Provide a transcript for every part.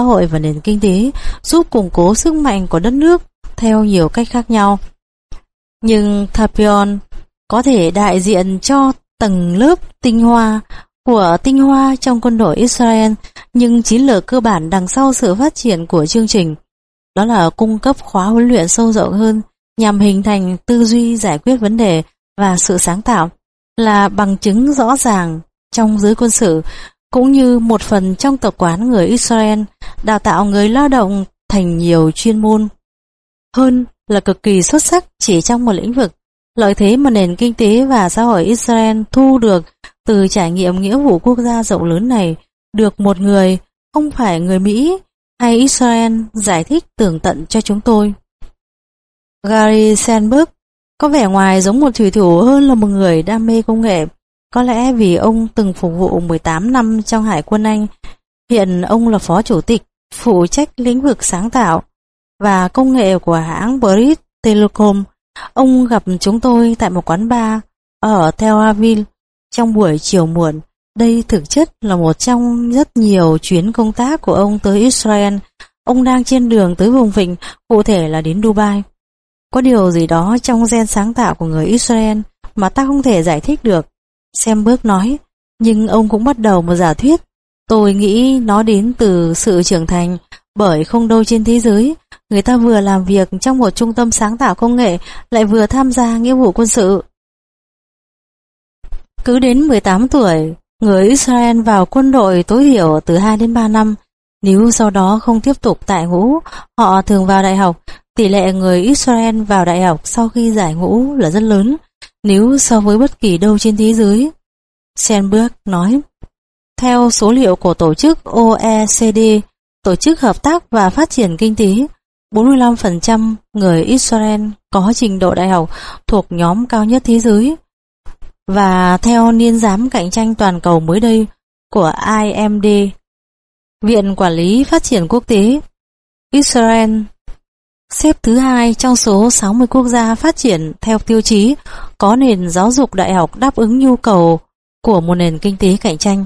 xã hội và nền kinh tế, giúp củng cố sức mạnh của đất nước theo nhiều cách khác nhau. Nhưng Tapion có thể đại diện cho tầng lớp tinh hoa của tinh hoa trong quân đội Israel, nhưng chiến lược cơ bản đằng sau sự phát triển của chương trình đó là cung cấp khóa huấn luyện sâu rộng hơn nhằm hình thành tư duy giải quyết vấn đề và sự sáng tạo là bằng chứng rõ ràng trong giới quân sự cũng như một phần trong tập quán người Israel, đào tạo người lao động thành nhiều chuyên môn hơn là cực kỳ xuất sắc chỉ trong một lĩnh vực, lợi thế mà nền kinh tế và xã hội Israel thu được từ trải nghiệm nghĩa vụ quốc gia rộng lớn này được một người, không phải người Mỹ, hay Israel giải thích tường tận cho chúng tôi. Gary Sandberg có vẻ ngoài giống một thủy thủ hơn là một người đam mê công nghệ. Có lẽ vì ông từng phục vụ 18 năm trong Hải quân Anh, hiện ông là phó chủ tịch, phụ trách lĩnh vực sáng tạo và công nghệ của hãng British Telecom. Ông gặp chúng tôi tại một quán bar ở Tel Aviv trong buổi chiều muộn. Đây thực chất là một trong rất nhiều chuyến công tác của ông tới Israel. Ông đang trên đường tới vùng vịnh, cụ thể là đến Dubai. Có điều gì đó trong gen sáng tạo của người Israel mà ta không thể giải thích được. Xem bước nói, nhưng ông cũng bắt đầu một giả thuyết. Tôi nghĩ nó đến từ sự trưởng thành, bởi không đâu trên thế giới, người ta vừa làm việc trong một trung tâm sáng tạo công nghệ, lại vừa tham gia nghĩa vụ quân sự. Cứ đến 18 tuổi, người Israel vào quân đội tối thiểu từ 2 đến 3 năm. Nếu sau đó không tiếp tục tại ngũ, họ thường vào đại học. Tỷ lệ người Israel vào đại học sau khi giải ngũ là rất lớn, nếu so với bất kỳ đâu trên thế giới. Senberg nói, theo số liệu của tổ chức OECD, Tổ chức Hợp tác và Phát triển Kinh tế, 45% người Israel có trình độ đại học thuộc nhóm cao nhất thế giới. Và theo niên giám cạnh tranh toàn cầu mới đây của IMD, Viện Quản lý Phát triển Quốc tế, Israel xếp thứ hai trong số 60 quốc gia phát triển theo tiêu chí có nền giáo dục đại học đáp ứng nhu cầu của một nền kinh tế cạnh tranh.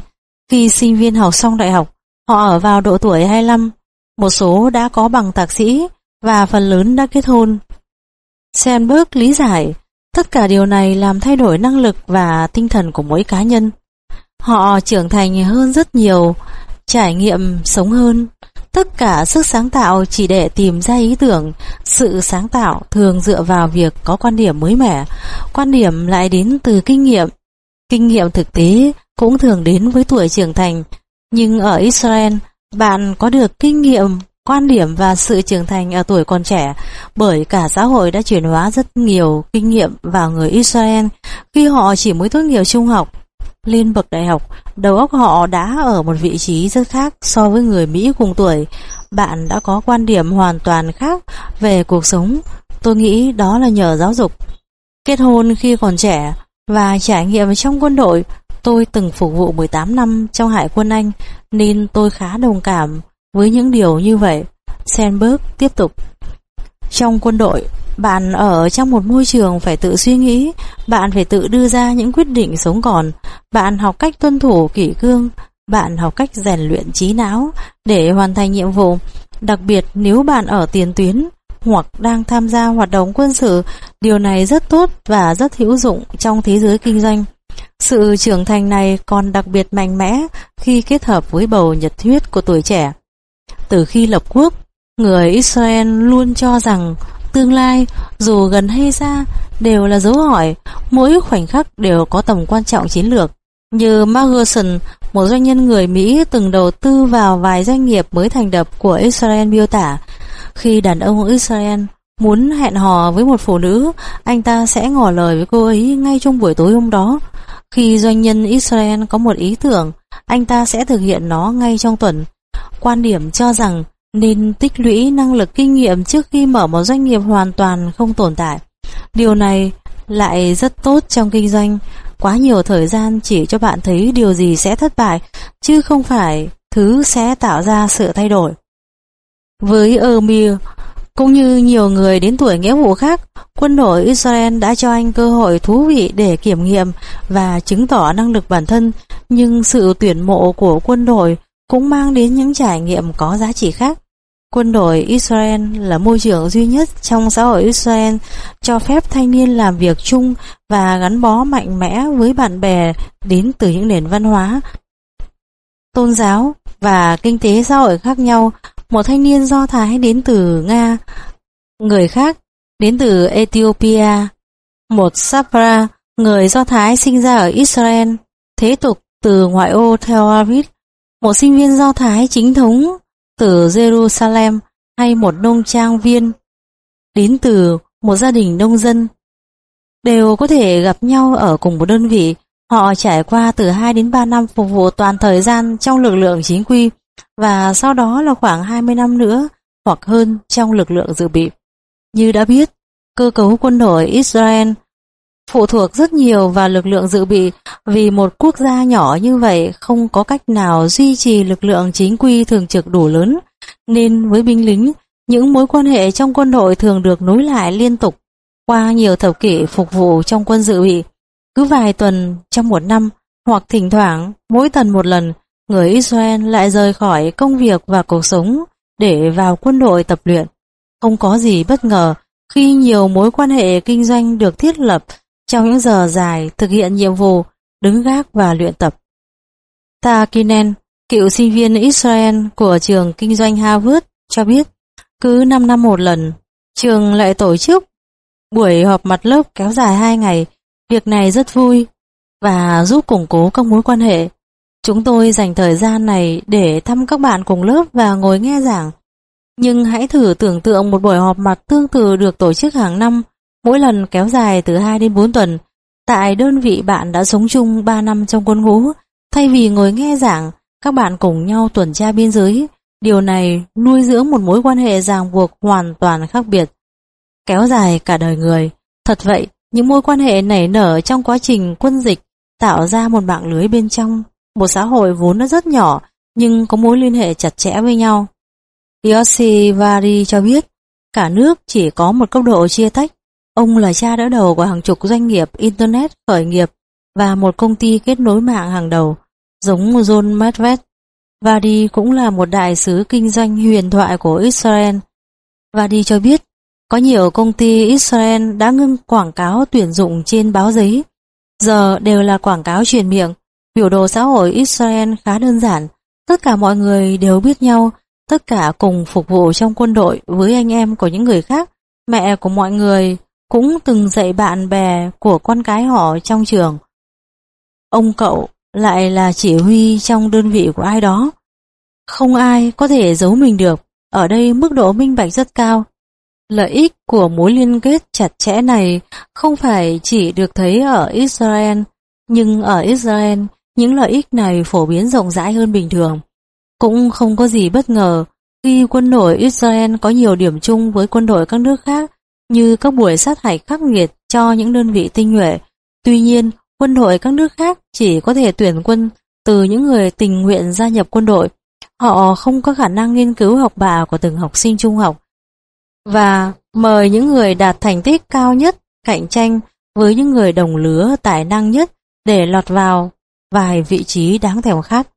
Khi sinh viên học xong đại học, họ ở vào độ tuổi 25, một số đã có bằng thạc sĩ và phần lớn đã kết hôn. Sandberg lý giải Tất cả điều này làm thay đổi năng lực và tinh thần của mỗi cá nhân. Họ trưởng thành hơn rất nhiều, trải nghiệm sống hơn. Tất cả sức sáng tạo chỉ để tìm ra ý tưởng, sự sáng tạo thường dựa vào việc có quan điểm mới mẻ. Quan điểm lại đến từ kinh nghiệm. Kinh nghiệm thực tế cũng thường đến với tuổi trưởng thành. Nhưng ở Israel, bạn có được kinh nghiệm quan điểm và sự trưởng thành ở tuổi còn trẻ bởi cả xã hội đã chuyển hóa rất nhiều kinh nghiệm vào người Israel khi họ chỉ mới tốt nghiệp trung học. Lên bậc đại học, đầu óc họ đã ở một vị trí rất khác so với người Mỹ cùng tuổi. Bạn đã có quan điểm hoàn toàn khác về cuộc sống. Tôi nghĩ đó là nhờ giáo dục. Kết hôn khi còn trẻ và trải nghiệm trong quân đội, tôi từng phục vụ 18 năm trong Hải quân Anh nên tôi khá đồng cảm với những điều như vậy, Sandberg tiếp tục. Trong quân đội, bạn ở trong một môi trường phải tự suy nghĩ, bạn phải tự đưa ra những quyết định sống còn, bạn học cách tuân thủ kỷ cương, bạn học cách rèn luyện trí não để hoàn thành nhiệm vụ. Đặc biệt nếu bạn ở tiền tuyến hoặc đang tham gia hoạt động quân sự, điều này rất tốt và rất hữu dụng trong thế giới kinh doanh. Sự trưởng thành này còn đặc biệt mạnh mẽ khi kết hợp với bầu nhật huyết của tuổi trẻ. Từ khi lập quốc, người Israel luôn cho rằng tương lai, dù gần hay xa, đều là dấu hỏi, mỗi khoảnh khắc đều có tầm quan trọng chiến lược. Như Margerson, một doanh nhân người Mỹ từng đầu tư vào vài doanh nghiệp mới thành lập của Israel miêu tả, khi đàn ông Israel muốn hẹn hò với một phụ nữ, anh ta sẽ ngỏ lời với cô ấy ngay trong buổi tối hôm đó. Khi doanh nhân Israel có một ý tưởng, anh ta sẽ thực hiện nó ngay trong tuần. Quan điểm cho rằng nên tích lũy năng lực kinh nghiệm trước khi mở một doanh nghiệp hoàn toàn không tồn tại. Điều này lại rất tốt trong kinh doanh. Quá nhiều thời gian chỉ cho bạn thấy điều gì sẽ thất bại, chứ không phải thứ sẽ tạo ra sự thay đổi. Với Ermir, cũng như nhiều người đến tuổi nghĩa vụ khác, quân đội Israel đã cho anh cơ hội thú vị để kiểm nghiệm và chứng tỏ năng lực bản thân, nhưng sự tuyển mộ của quân đội cũng mang đến những trải nghiệm có giá trị khác. Quân đội Israel là môi trường duy nhất trong xã hội Israel cho phép thanh niên làm việc chung và gắn bó mạnh mẽ với bạn bè đến từ những nền văn hóa, tôn giáo và kinh tế xã hội khác nhau. Một thanh niên Do Thái đến từ Nga, người khác đến từ Ethiopia, một Sabra, người Do Thái sinh ra ở Israel, thế tục từ ngoại ô Tel Aviv, một sinh viên Do Thái chính thống từ Jerusalem hay một nông trang viên đến từ một gia đình nông dân. Đều có thể gặp nhau ở cùng một đơn vị. Họ trải qua từ 2 đến 3 năm phục vụ toàn thời gian trong lực lượng chính quy và sau đó là khoảng 20 năm nữa hoặc hơn trong lực lượng dự bị. Như đã biết, cơ cấu quân đội Israel phụ thuộc rất nhiều vào lực lượng dự bị vì một quốc gia nhỏ như vậy không có cách nào duy trì lực lượng chính quy thường trực đủ lớn nên với binh lính những mối quan hệ trong quân đội thường được nối lại liên tục qua nhiều thập kỷ phục vụ trong quân dự bị cứ vài tuần trong một năm hoặc thỉnh thoảng mỗi tuần một lần người Israel lại rời khỏi công việc và cuộc sống để vào quân đội tập luyện không có gì bất ngờ khi nhiều mối quan hệ kinh doanh được thiết lập trong những giờ dài thực hiện nhiệm vụ đứng gác và luyện tập. Takinen, cựu sinh viên Israel của trường kinh doanh Harvard cho biết cứ 5 năm một lần, trường lại tổ chức buổi họp mặt lớp kéo dài 2 ngày. Việc này rất vui và giúp củng cố các mối quan hệ. Chúng tôi dành thời gian này để thăm các bạn cùng lớp và ngồi nghe giảng. Nhưng hãy thử tưởng tượng một buổi họp mặt tương tự được tổ chức hàng năm mỗi lần kéo dài từ 2 đến 4 tuần. Tại đơn vị bạn đã sống chung 3 năm trong quân ngũ, thay vì ngồi nghe giảng, các bạn cùng nhau tuần tra biên giới. Điều này nuôi dưỡng một mối quan hệ ràng buộc hoàn toàn khác biệt. Kéo dài cả đời người. Thật vậy, những mối quan hệ nảy nở trong quá trình quân dịch tạo ra một mạng lưới bên trong, một xã hội vốn nó rất nhỏ nhưng có mối liên hệ chặt chẽ với nhau. Yossi Vari cho biết, cả nước chỉ có một cấp độ chia tách Ông là cha đỡ đầu của hàng chục doanh nghiệp Internet khởi nghiệp và một công ty kết nối mạng hàng đầu, giống John Medved. Vadi cũng là một đại sứ kinh doanh huyền thoại của Israel. Vadi cho biết, có nhiều công ty Israel đã ngưng quảng cáo tuyển dụng trên báo giấy. Giờ đều là quảng cáo truyền miệng. Biểu đồ xã hội Israel khá đơn giản. Tất cả mọi người đều biết nhau, tất cả cùng phục vụ trong quân đội với anh em của những người khác. Mẹ của mọi người cũng từng dạy bạn bè của con cái họ trong trường. Ông cậu lại là chỉ huy trong đơn vị của ai đó. Không ai có thể giấu mình được, ở đây mức độ minh bạch rất cao. Lợi ích của mối liên kết chặt chẽ này không phải chỉ được thấy ở Israel, nhưng ở Israel những lợi ích này phổ biến rộng rãi hơn bình thường. Cũng không có gì bất ngờ khi quân đội Israel có nhiều điểm chung với quân đội các nước khác như các buổi sát hạch khắc nghiệt cho những đơn vị tinh nhuệ. Tuy nhiên, quân đội các nước khác chỉ có thể tuyển quân từ những người tình nguyện gia nhập quân đội. Họ không có khả năng nghiên cứu học bạ của từng học sinh trung học và mời những người đạt thành tích cao nhất cạnh tranh với những người đồng lứa tài năng nhất để lọt vào vài vị trí đáng thèm khát.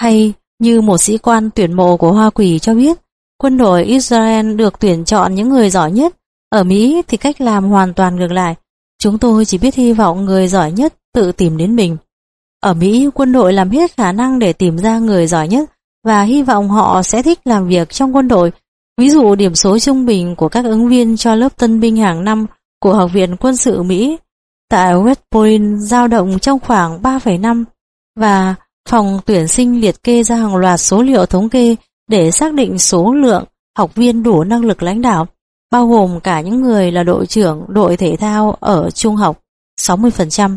Hay như một sĩ quan tuyển mộ của Hoa Quỳ cho biết, quân đội Israel được tuyển chọn những người giỏi nhất ở Mỹ thì cách làm hoàn toàn ngược lại. Chúng tôi chỉ biết hy vọng người giỏi nhất tự tìm đến mình. Ở Mỹ, quân đội làm hết khả năng để tìm ra người giỏi nhất và hy vọng họ sẽ thích làm việc trong quân đội. Ví dụ điểm số trung bình của các ứng viên cho lớp tân binh hàng năm của Học viện Quân sự Mỹ tại West Point dao động trong khoảng 3,5 và phòng tuyển sinh liệt kê ra hàng loạt số liệu thống kê để xác định số lượng học viên đủ năng lực lãnh đạo bao gồm cả những người là đội trưởng đội thể thao ở trung học 60%,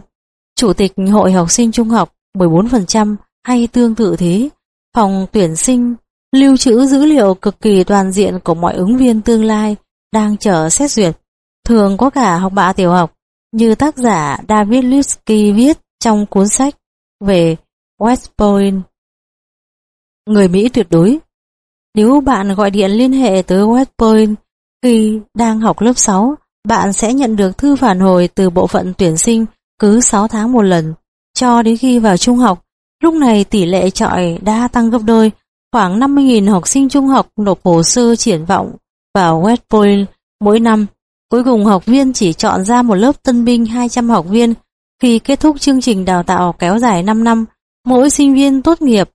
chủ tịch hội học sinh trung học 14% hay tương tự thế. Phòng tuyển sinh lưu trữ dữ liệu cực kỳ toàn diện của mọi ứng viên tương lai đang chờ xét duyệt. Thường có cả học bạ tiểu học như tác giả David Lipsky viết trong cuốn sách về West Point. Người Mỹ tuyệt đối Nếu bạn gọi điện liên hệ tới West Point khi đang học lớp 6, bạn sẽ nhận được thư phản hồi từ bộ phận tuyển sinh cứ 6 tháng một lần, cho đến khi vào trung học. Lúc này tỷ lệ trọi đã tăng gấp đôi, khoảng 50.000 học sinh trung học nộp hồ sơ triển vọng vào West Point mỗi năm. Cuối cùng học viên chỉ chọn ra một lớp tân binh 200 học viên. Khi kết thúc chương trình đào tạo kéo dài 5 năm, mỗi sinh viên tốt nghiệp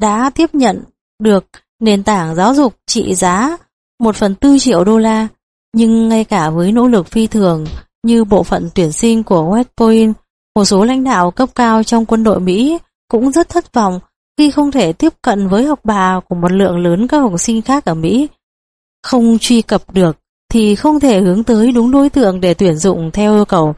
đã tiếp nhận được nền tảng giáo dục trị giá 1 phần 4 triệu đô la. Nhưng ngay cả với nỗ lực phi thường như bộ phận tuyển sinh của West Point, một số lãnh đạo cấp cao trong quân đội Mỹ cũng rất thất vọng khi không thể tiếp cận với học bà của một lượng lớn các học sinh khác ở Mỹ. Không truy cập được thì không thể hướng tới đúng đối tượng để tuyển dụng theo yêu cầu.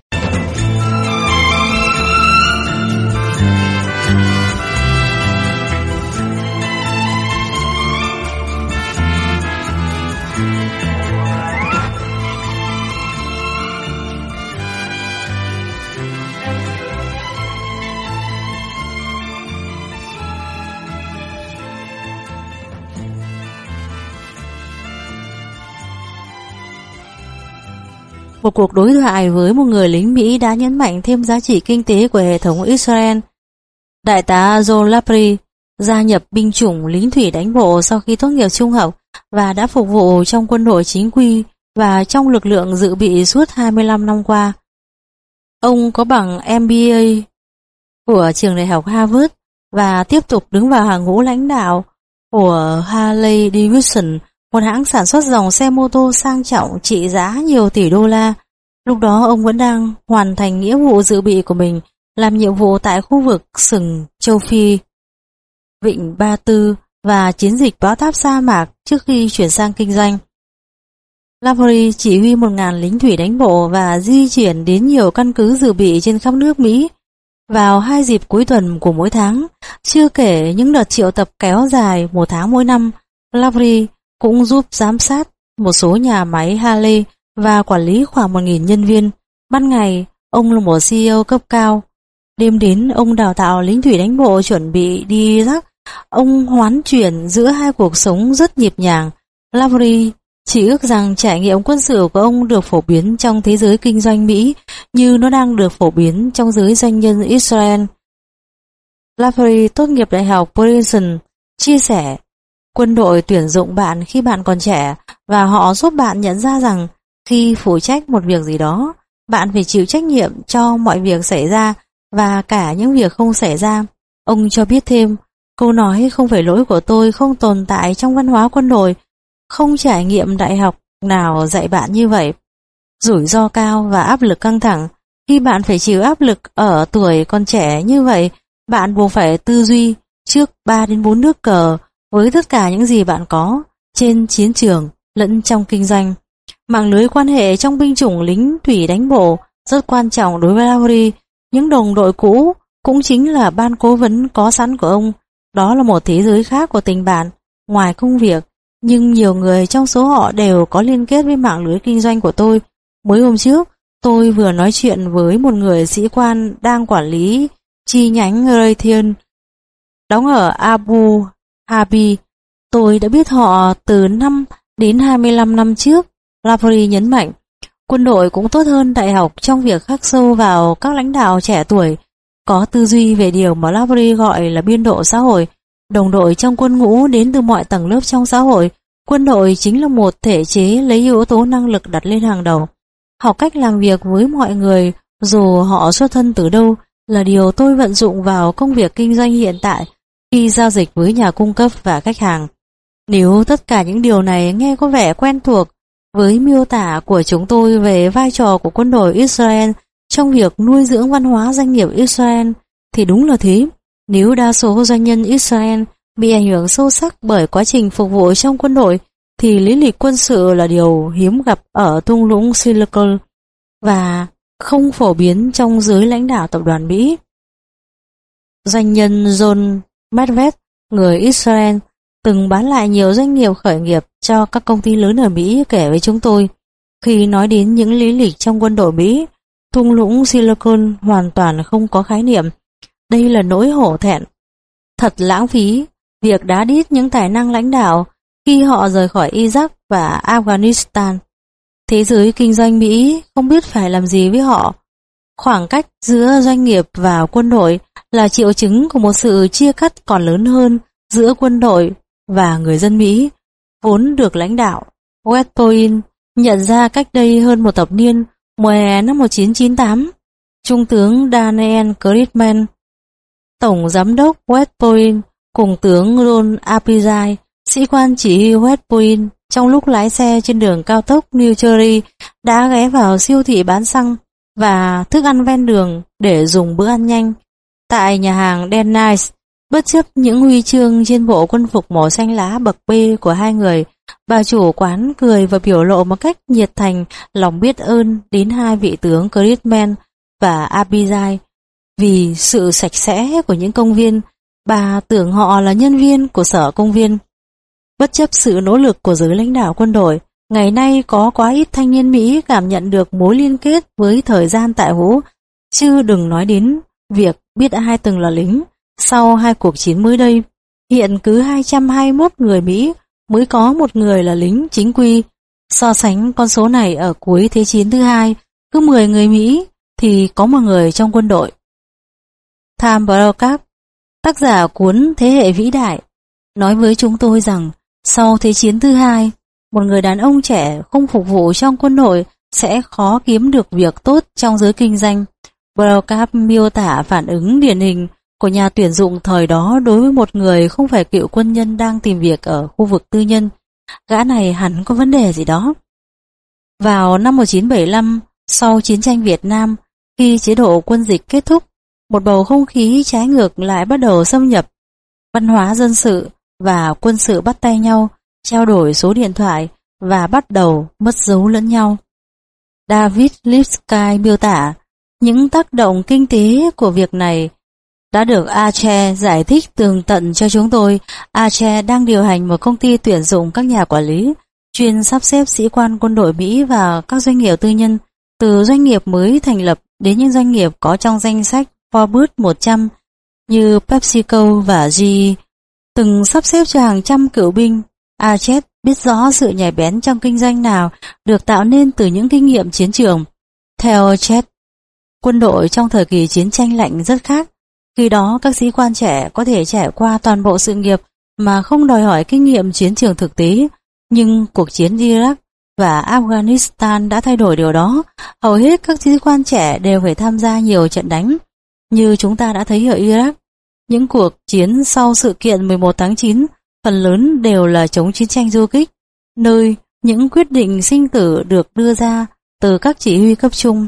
Một cuộc đối thoại với một người lính Mỹ đã nhấn mạnh thêm giá trị kinh tế của hệ thống Israel. Đại tá Joe Lapri gia nhập binh chủng lính thủy đánh bộ sau khi tốt nghiệp trung học và đã phục vụ trong quân đội chính quy và trong lực lượng dự bị suốt 25 năm qua. Ông có bằng MBA của trường đại học Harvard và tiếp tục đứng vào hàng ngũ lãnh đạo của Harley Davidson một hãng sản xuất dòng xe mô tô sang trọng trị giá nhiều tỷ đô la. Lúc đó ông vẫn đang hoàn thành nghĩa vụ dự bị của mình, làm nhiệm vụ tại khu vực sừng châu Phi, Vịnh Ba Tư và chiến dịch báo táp sa mạc trước khi chuyển sang kinh doanh. Lavery chỉ huy một ngàn lính thủy đánh bộ và di chuyển đến nhiều căn cứ dự bị trên khắp nước Mỹ vào hai dịp cuối tuần của mỗi tháng, chưa kể những đợt triệu tập kéo dài một tháng mỗi năm. Lavery cũng giúp giám sát một số nhà máy Harley và quản lý khoảng 1.000 nhân viên. Ban ngày, ông là một CEO cấp cao. Đêm đến, ông đào tạo lính thủy đánh bộ chuẩn bị đi rắc. Ông hoán chuyển giữa hai cuộc sống rất nhịp nhàng. Lavery chỉ ước rằng trải nghiệm quân sự của ông được phổ biến trong thế giới kinh doanh Mỹ như nó đang được phổ biến trong giới doanh nhân Israel. Lavery tốt nghiệp Đại học Princeton chia sẻ Quân đội tuyển dụng bạn khi bạn còn trẻ và họ giúp bạn nhận ra rằng khi phụ trách một việc gì đó, bạn phải chịu trách nhiệm cho mọi việc xảy ra và cả những việc không xảy ra. Ông cho biết thêm, câu nói không phải lỗi của tôi không tồn tại trong văn hóa quân đội, không trải nghiệm đại học nào dạy bạn như vậy. Rủi ro cao và áp lực căng thẳng, khi bạn phải chịu áp lực ở tuổi còn trẻ như vậy, bạn buộc phải tư duy trước 3 đến 4 nước cờ với tất cả những gì bạn có trên chiến trường lẫn trong kinh doanh. Mạng lưới quan hệ trong binh chủng lính thủy đánh bộ rất quan trọng đối với Lowry. Những đồng đội cũ cũng chính là ban cố vấn có sẵn của ông. Đó là một thế giới khác của tình bạn, ngoài công việc. Nhưng nhiều người trong số họ đều có liên kết với mạng lưới kinh doanh của tôi. Mới hôm trước, tôi vừa nói chuyện với một người sĩ quan đang quản lý chi nhánh Raytheon đóng ở Abu Habi. Tôi đã biết họ từ 5 đến 25 năm trước. Lavery nhấn mạnh, quân đội cũng tốt hơn đại học trong việc khắc sâu vào các lãnh đạo trẻ tuổi, có tư duy về điều mà Lavery gọi là biên độ xã hội. Đồng đội trong quân ngũ đến từ mọi tầng lớp trong xã hội, quân đội chính là một thể chế lấy yếu tố năng lực đặt lên hàng đầu. Học cách làm việc với mọi người, dù họ xuất thân từ đâu, là điều tôi vận dụng vào công việc kinh doanh hiện tại khi giao dịch với nhà cung cấp và khách hàng. Nếu tất cả những điều này nghe có vẻ quen thuộc với miêu tả của chúng tôi về vai trò của quân đội Israel trong việc nuôi dưỡng văn hóa doanh nghiệp Israel, thì đúng là thế. Nếu đa số doanh nhân Israel bị ảnh hưởng sâu sắc bởi quá trình phục vụ trong quân đội, thì lý lịch quân sự là điều hiếm gặp ở thung lũng Silicon và không phổ biến trong giới lãnh đạo tập đoàn Mỹ. Doanh nhân John Medved, người Israel, từng bán lại nhiều doanh nghiệp khởi nghiệp cho các công ty lớn ở Mỹ kể với chúng tôi. Khi nói đến những lý lịch trong quân đội Mỹ, thung lũng Silicon hoàn toàn không có khái niệm. Đây là nỗi hổ thẹn. Thật lãng phí, việc đá đít những tài năng lãnh đạo khi họ rời khỏi Iraq và Afghanistan. Thế giới kinh doanh Mỹ không biết phải làm gì với họ. Khoảng cách giữa doanh nghiệp và quân đội là triệu chứng của một sự chia cắt còn lớn hơn giữa quân đội và người dân Mỹ, vốn được lãnh đạo West Point nhận ra cách đây hơn một thập niên, mùa hè năm 1998. Trung tướng Daniel Critman, Tổng Giám đốc West Point cùng tướng Ron Apizai, sĩ quan chỉ huy West Point trong lúc lái xe trên đường cao tốc New Jersey đã ghé vào siêu thị bán xăng và thức ăn ven đường để dùng bữa ăn nhanh. Tại nhà hàng Den Nice, bất chấp những huy chương trên bộ quân phục màu xanh lá bậc B của hai người, bà chủ quán cười và biểu lộ một cách nhiệt thành lòng biết ơn đến hai vị tướng Critman và Abizai vì sự sạch sẽ của những công viên. Bà tưởng họ là nhân viên của sở công viên. Bất chấp sự nỗ lực của giới lãnh đạo quân đội, ngày nay có quá ít thanh niên Mỹ cảm nhận được mối liên kết với thời gian tại hũ, chứ đừng nói đến việc biết ai từng là lính. Sau hai cuộc chiến mới đây, hiện cứ 221 người Mỹ mới có một người là lính chính quy. So sánh con số này ở cuối Thế chiến thứ hai, cứ 10 người Mỹ thì có một người trong quân đội. Tham Brokaw, tác giả cuốn Thế hệ vĩ đại, nói với chúng tôi rằng sau Thế chiến thứ hai, một người đàn ông trẻ không phục vụ trong quân đội sẽ khó kiếm được việc tốt trong giới kinh doanh. Brocap miêu tả phản ứng điển hình của nhà tuyển dụng thời đó đối với một người không phải cựu quân nhân đang tìm việc ở khu vực tư nhân. Gã này hẳn có vấn đề gì đó. Vào năm 1975, sau chiến tranh Việt Nam, khi chế độ quân dịch kết thúc, một bầu không khí trái ngược lại bắt đầu xâm nhập. Văn hóa dân sự và quân sự bắt tay nhau, trao đổi số điện thoại và bắt đầu mất dấu lẫn nhau. David Lipsky miêu tả những tác động kinh tế của việc này đã được Ache giải thích tường tận cho chúng tôi. Ache đang điều hành một công ty tuyển dụng các nhà quản lý, chuyên sắp xếp sĩ quan quân đội Mỹ và các doanh nghiệp tư nhân, từ doanh nghiệp mới thành lập đến những doanh nghiệp có trong danh sách Forbes 100 như PepsiCo và GE, từng sắp xếp cho hàng trăm cựu binh. Achet biết rõ sự nhảy bén trong kinh doanh nào được tạo nên từ những kinh nghiệm chiến trường. Theo Chet, quân đội trong thời kỳ chiến tranh lạnh rất khác khi đó các sĩ quan trẻ có thể trải qua toàn bộ sự nghiệp mà không đòi hỏi kinh nghiệm chiến trường thực tế, nhưng cuộc chiến Iraq và Afghanistan đã thay đổi điều đó. Hầu hết các sĩ quan trẻ đều phải tham gia nhiều trận đánh, như chúng ta đã thấy ở Iraq. Những cuộc chiến sau sự kiện 11 tháng 9 phần lớn đều là chống chiến tranh du kích, nơi những quyết định sinh tử được đưa ra từ các chỉ huy cấp trung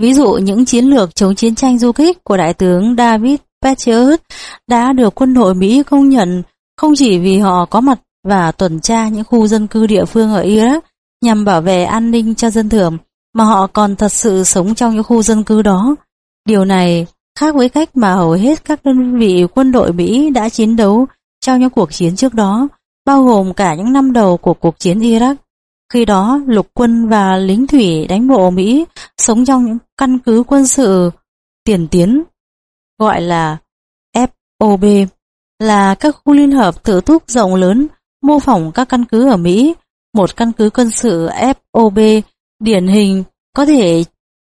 Ví dụ những chiến lược chống chiến tranh du kích của Đại tướng David Patriot đã được quân đội Mỹ công nhận không chỉ vì họ có mặt và tuần tra những khu dân cư địa phương ở Iraq nhằm bảo vệ an ninh cho dân thường, mà họ còn thật sự sống trong những khu dân cư đó. Điều này khác với cách mà hầu hết các đơn vị quân đội Mỹ đã chiến đấu trong những cuộc chiến trước đó, bao gồm cả những năm đầu của cuộc chiến Iraq. Khi đó, lục quân và lính thủy đánh bộ Mỹ sống trong những căn cứ quân sự tiền tiến, gọi là FOB, là các khu liên hợp tự túc rộng lớn mô phỏng các căn cứ ở Mỹ. Một căn cứ quân sự FOB điển hình có thể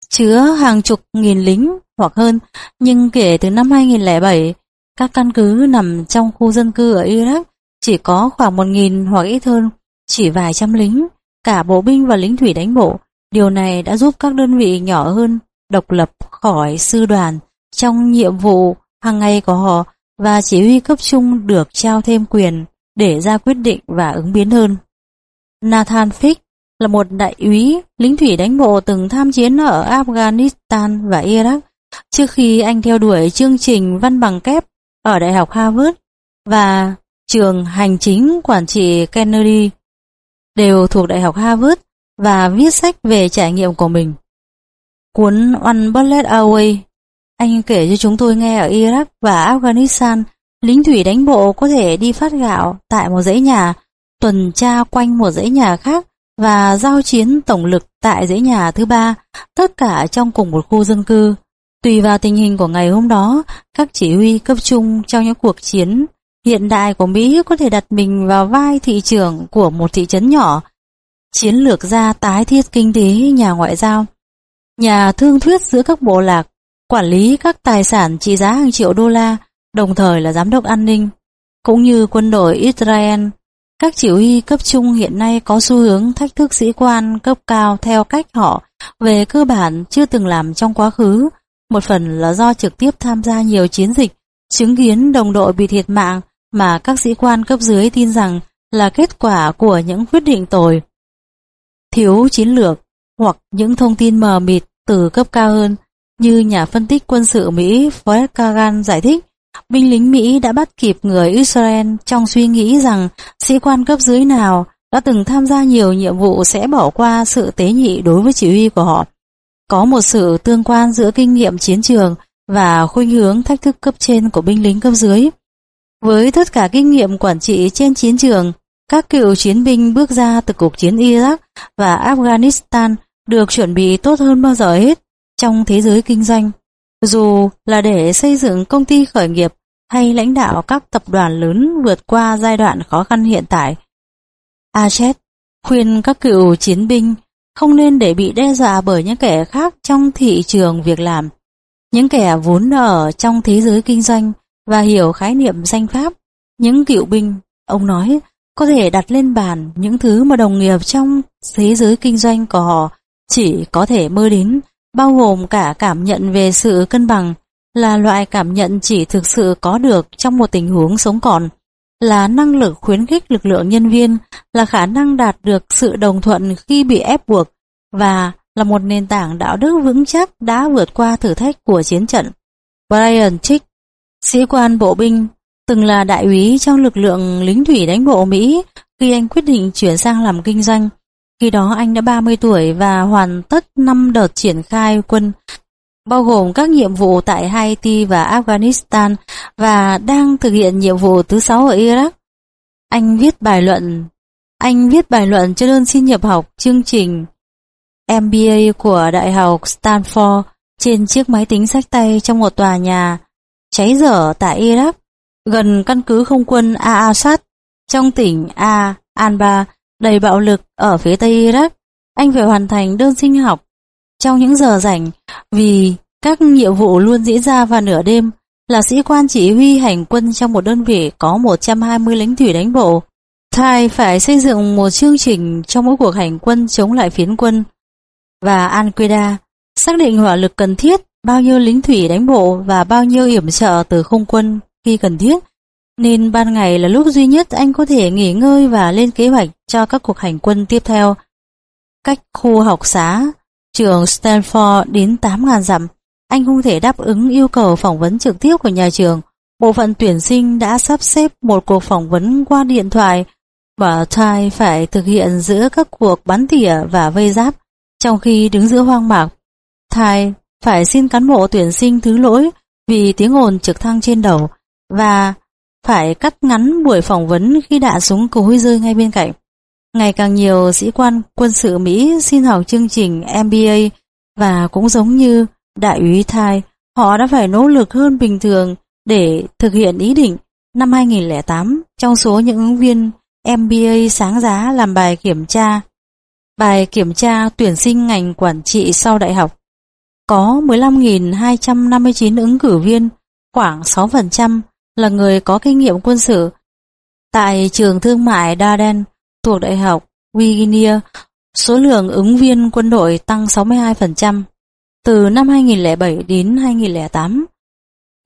chứa hàng chục nghìn lính hoặc hơn, nhưng kể từ năm 2007, các căn cứ nằm trong khu dân cư ở Iraq chỉ có khoảng một nghìn hoặc ít hơn, chỉ vài trăm lính cả bộ binh và lính thủy đánh bộ. Điều này đã giúp các đơn vị nhỏ hơn, độc lập khỏi sư đoàn trong nhiệm vụ hàng ngày của họ và chỉ huy cấp trung được trao thêm quyền để ra quyết định và ứng biến hơn. Nathan Fick là một đại úy lính thủy đánh bộ từng tham chiến ở Afghanistan và Iraq trước khi anh theo đuổi chương trình văn bằng kép ở Đại học Harvard và trường hành chính quản trị Kennedy đều thuộc Đại học Harvard và viết sách về trải nghiệm của mình. Cuốn One Bullet Away anh kể cho chúng tôi nghe ở Iraq và Afghanistan, lính thủy đánh bộ có thể đi phát gạo tại một dãy nhà, tuần tra quanh một dãy nhà khác và giao chiến tổng lực tại dãy nhà thứ ba, tất cả trong cùng một khu dân cư. Tùy vào tình hình của ngày hôm đó, các chỉ huy cấp trung trong những cuộc chiến hiện đại của Mỹ có thể đặt mình vào vai thị trưởng của một thị trấn nhỏ, chiến lược gia tái thiết kinh tế nhà ngoại giao, nhà thương thuyết giữa các bộ lạc, quản lý các tài sản trị giá hàng triệu đô la, đồng thời là giám đốc an ninh. Cũng như quân đội Israel, các chỉ huy cấp trung hiện nay có xu hướng thách thức sĩ quan cấp cao theo cách họ về cơ bản chưa từng làm trong quá khứ, một phần là do trực tiếp tham gia nhiều chiến dịch, chứng kiến đồng đội bị thiệt mạng mà các sĩ quan cấp dưới tin rằng là kết quả của những quyết định tồi. Thiếu chiến lược hoặc những thông tin mờ mịt từ cấp cao hơn, như nhà phân tích quân sự Mỹ Fred Kagan giải thích, binh lính Mỹ đã bắt kịp người Israel trong suy nghĩ rằng sĩ quan cấp dưới nào đã từng tham gia nhiều nhiệm vụ sẽ bỏ qua sự tế nhị đối với chỉ huy của họ. Có một sự tương quan giữa kinh nghiệm chiến trường và khuynh hướng thách thức cấp trên của binh lính cấp dưới. Với tất cả kinh nghiệm quản trị trên chiến trường, các cựu chiến binh bước ra từ cuộc chiến Iraq và Afghanistan được chuẩn bị tốt hơn bao giờ hết trong thế giới kinh doanh. Dù là để xây dựng công ty khởi nghiệp hay lãnh đạo các tập đoàn lớn vượt qua giai đoạn khó khăn hiện tại. Achet khuyên các cựu chiến binh không nên để bị đe dọa bởi những kẻ khác trong thị trường việc làm. Những kẻ vốn ở trong thế giới kinh doanh và hiểu khái niệm danh pháp, những cựu binh, ông nói, có thể đặt lên bàn những thứ mà đồng nghiệp trong thế giới kinh doanh của họ chỉ có thể mơ đến, bao gồm cả cảm nhận về sự cân bằng, là loại cảm nhận chỉ thực sự có được trong một tình huống sống còn, là năng lực khuyến khích lực lượng nhân viên, là khả năng đạt được sự đồng thuận khi bị ép buộc, và là một nền tảng đạo đức vững chắc đã vượt qua thử thách của chiến trận. Brian Chick, sĩ quan bộ binh, từng là đại úy trong lực lượng lính thủy đánh bộ Mỹ khi anh quyết định chuyển sang làm kinh doanh. Khi đó anh đã 30 tuổi và hoàn tất 5 đợt triển khai quân, bao gồm các nhiệm vụ tại Haiti và Afghanistan và đang thực hiện nhiệm vụ thứ 6 ở Iraq. Anh viết bài luận anh viết bài luận cho đơn xin nhập học chương trình MBA của Đại học Stanford trên chiếc máy tính sách tay trong một tòa nhà cháy dở tại Iraq, gần căn cứ không quân Al-Assad trong tỉnh A Anba đầy bạo lực ở phía tây Iraq. Anh phải hoàn thành đơn sinh học trong những giờ rảnh vì các nhiệm vụ luôn diễn ra vào nửa đêm là sĩ quan chỉ huy hành quân trong một đơn vị có 120 lính thủy đánh bộ. Thai phải xây dựng một chương trình trong mỗi cuộc hành quân chống lại phiến quân và Al-Qaeda xác định hỏa lực cần thiết, bao nhiêu lính thủy đánh bộ và bao nhiêu yểm trợ từ không quân khi cần thiết, nên ban ngày là lúc duy nhất anh có thể nghỉ ngơi và lên kế hoạch cho các cuộc hành quân tiếp theo. Cách khu học xá, trường Stanford đến 8.000 dặm, anh không thể đáp ứng yêu cầu phỏng vấn trực tiếp của nhà trường. Bộ phận tuyển sinh đã sắp xếp một cuộc phỏng vấn qua điện thoại và Thai phải thực hiện giữa các cuộc bắn tỉa và vây giáp trong khi đứng giữa hoang mạc, Thai phải xin cán bộ tuyển sinh thứ lỗi vì tiếng ồn trực thăng trên đầu và phải cắt ngắn buổi phỏng vấn khi đạn súng cối rơi ngay bên cạnh. Ngày càng nhiều sĩ quan quân sự Mỹ xin học chương trình MBA và cũng giống như đại úy Thai, họ đã phải nỗ lực hơn bình thường để thực hiện ý định năm 2008 trong số những ứng viên MBA sáng giá làm bài kiểm tra Bài kiểm tra tuyển sinh ngành quản trị sau đại học có 15.259 ứng cử viên, khoảng 6% là người có kinh nghiệm quân sự. Tại trường thương mại Darden thuộc Đại học Virginia, số lượng ứng viên quân đội tăng 62%. Từ năm 2007 đến 2008,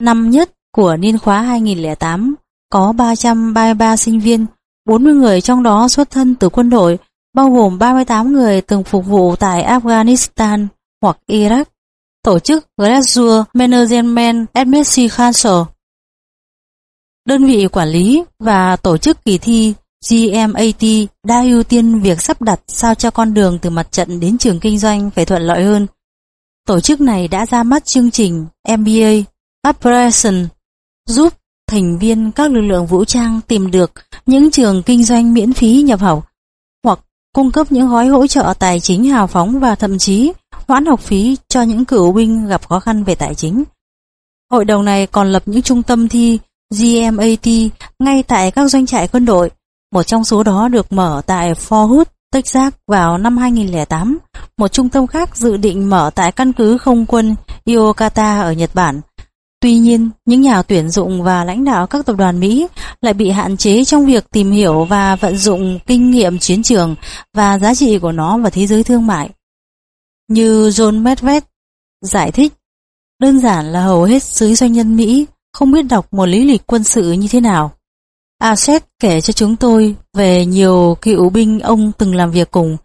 năm nhất của niên khóa 2008 có 333 sinh viên, 40 người trong đó xuất thân từ quân đội bao gồm 38 người từng phục vụ tại Afghanistan hoặc Iraq. Tổ chức Graduate Management Admission Council Đơn vị quản lý và tổ chức kỳ thi GMAT đã ưu tiên việc sắp đặt sao cho con đường từ mặt trận đến trường kinh doanh phải thuận lợi hơn. Tổ chức này đã ra mắt chương trình MBA Operation, giúp thành viên các lực lượng vũ trang tìm được những trường kinh doanh miễn phí nhập học hoặc cung cấp những gói hỗ trợ tài chính hào phóng và thậm chí hoãn học phí cho những cựu binh gặp khó khăn về tài chính. Hội đồng này còn lập những trung tâm thi GMAT ngay tại các doanh trại quân đội. Một trong số đó được mở tại Fort Hood, Texas vào năm 2008. Một trung tâm khác dự định mở tại căn cứ không quân Yokata ở Nhật Bản. Tuy nhiên, những nhà tuyển dụng và lãnh đạo các tập đoàn Mỹ lại bị hạn chế trong việc tìm hiểu và vận dụng kinh nghiệm chiến trường và giá trị của nó vào thế giới thương mại. Như John Medved giải thích, đơn giản là hầu hết giới doanh nhân Mỹ không biết đọc một lý lịch quân sự như thế nào. Asset kể cho chúng tôi về nhiều cựu binh ông từng làm việc cùng,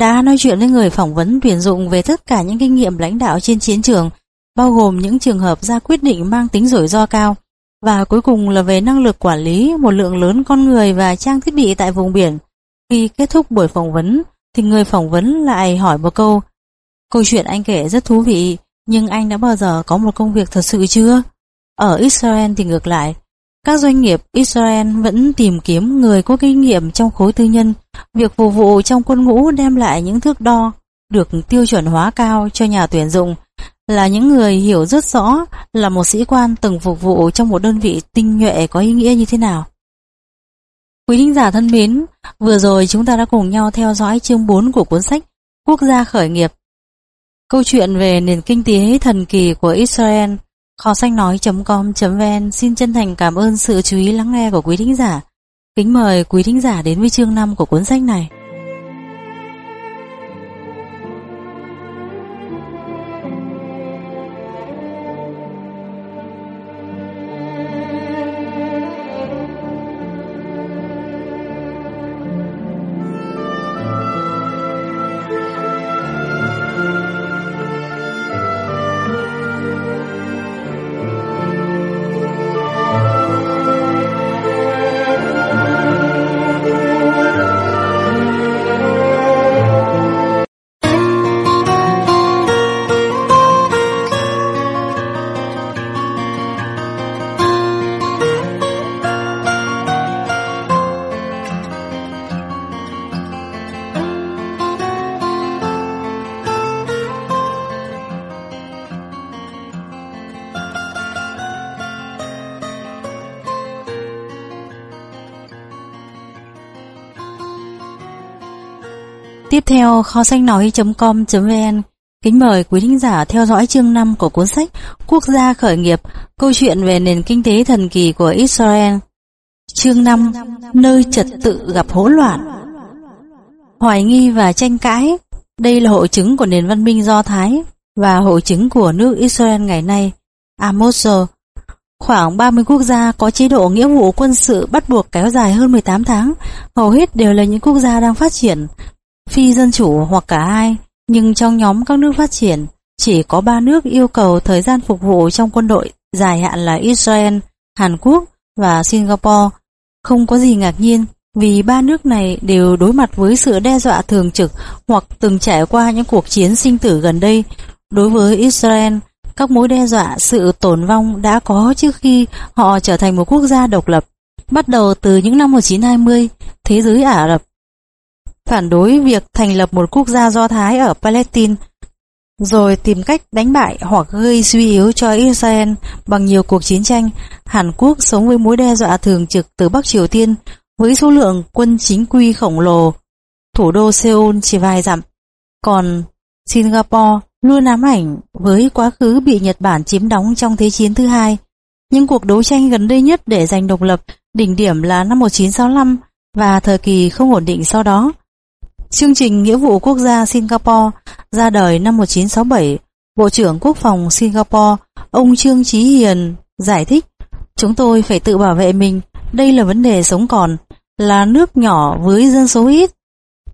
đã nói chuyện với người phỏng vấn tuyển dụng về tất cả những kinh nghiệm lãnh đạo trên chiến trường bao gồm những trường hợp ra quyết định mang tính rủi ro cao, và cuối cùng là về năng lực quản lý một lượng lớn con người và trang thiết bị tại vùng biển. Khi kết thúc buổi phỏng vấn, thì người phỏng vấn lại hỏi một câu, câu chuyện anh kể rất thú vị, nhưng anh đã bao giờ có một công việc thật sự chưa? Ở Israel thì ngược lại, các doanh nghiệp Israel vẫn tìm kiếm người có kinh nghiệm trong khối tư nhân, việc phục vụ trong quân ngũ đem lại những thước đo được tiêu chuẩn hóa cao cho nhà tuyển dụng, là những người hiểu rất rõ là một sĩ quan từng phục vụ trong một đơn vị tinh nhuệ có ý nghĩa như thế nào. Quý thính giả thân mến, vừa rồi chúng ta đã cùng nhau theo dõi chương 4 của cuốn sách Quốc gia khởi nghiệp. Câu chuyện về nền kinh tế thần kỳ của Israel, kho sách nói.com.vn xin chân thành cảm ơn sự chú ý lắng nghe của quý thính giả. Kính mời quý thính giả đến với chương 5 của cuốn sách này. Theo, kho sách nói.com.vn Kính mời quý thính giả theo dõi chương 5 của cuốn sách Quốc gia khởi nghiệp, câu chuyện về nền kinh tế thần kỳ của Israel. Chương 5, nơi trật tự gặp hỗn loạn. Hoài nghi và tranh cãi, đây là hội chứng của nền văn minh Do Thái và hội chứng của nước Israel ngày nay. Amos Khoảng 30 quốc gia có chế độ nghĩa vụ quân sự bắt buộc kéo dài hơn 18 tháng, hầu hết đều là những quốc gia đang phát triển, phi dân chủ hoặc cả hai, nhưng trong nhóm các nước phát triển, chỉ có ba nước yêu cầu thời gian phục vụ trong quân đội dài hạn là Israel, Hàn Quốc và Singapore. Không có gì ngạc nhiên vì ba nước này đều đối mặt với sự đe dọa thường trực hoặc từng trải qua những cuộc chiến sinh tử gần đây. Đối với Israel, các mối đe dọa sự tổn vong đã có trước khi họ trở thành một quốc gia độc lập. Bắt đầu từ những năm 1920, thế giới Ả Rập phản đối việc thành lập một quốc gia Do Thái ở Palestine, rồi tìm cách đánh bại hoặc gây suy yếu cho Israel bằng nhiều cuộc chiến tranh. Hàn Quốc sống với mối đe dọa thường trực từ Bắc Triều Tiên với số lượng quân chính quy khổng lồ, thủ đô Seoul chỉ vài dặm. Còn Singapore luôn ám ảnh với quá khứ bị Nhật Bản chiếm đóng trong Thế chiến thứ hai. Những cuộc đấu tranh gần đây nhất để giành độc lập, đỉnh điểm là năm 1965 và thời kỳ không ổn định sau đó. Chương trình Nghĩa vụ Quốc gia Singapore ra đời năm 1967, Bộ trưởng Quốc phòng Singapore, ông Trương Chí Hiền, giải thích Chúng tôi phải tự bảo vệ mình, đây là vấn đề sống còn, là nước nhỏ với dân số ít.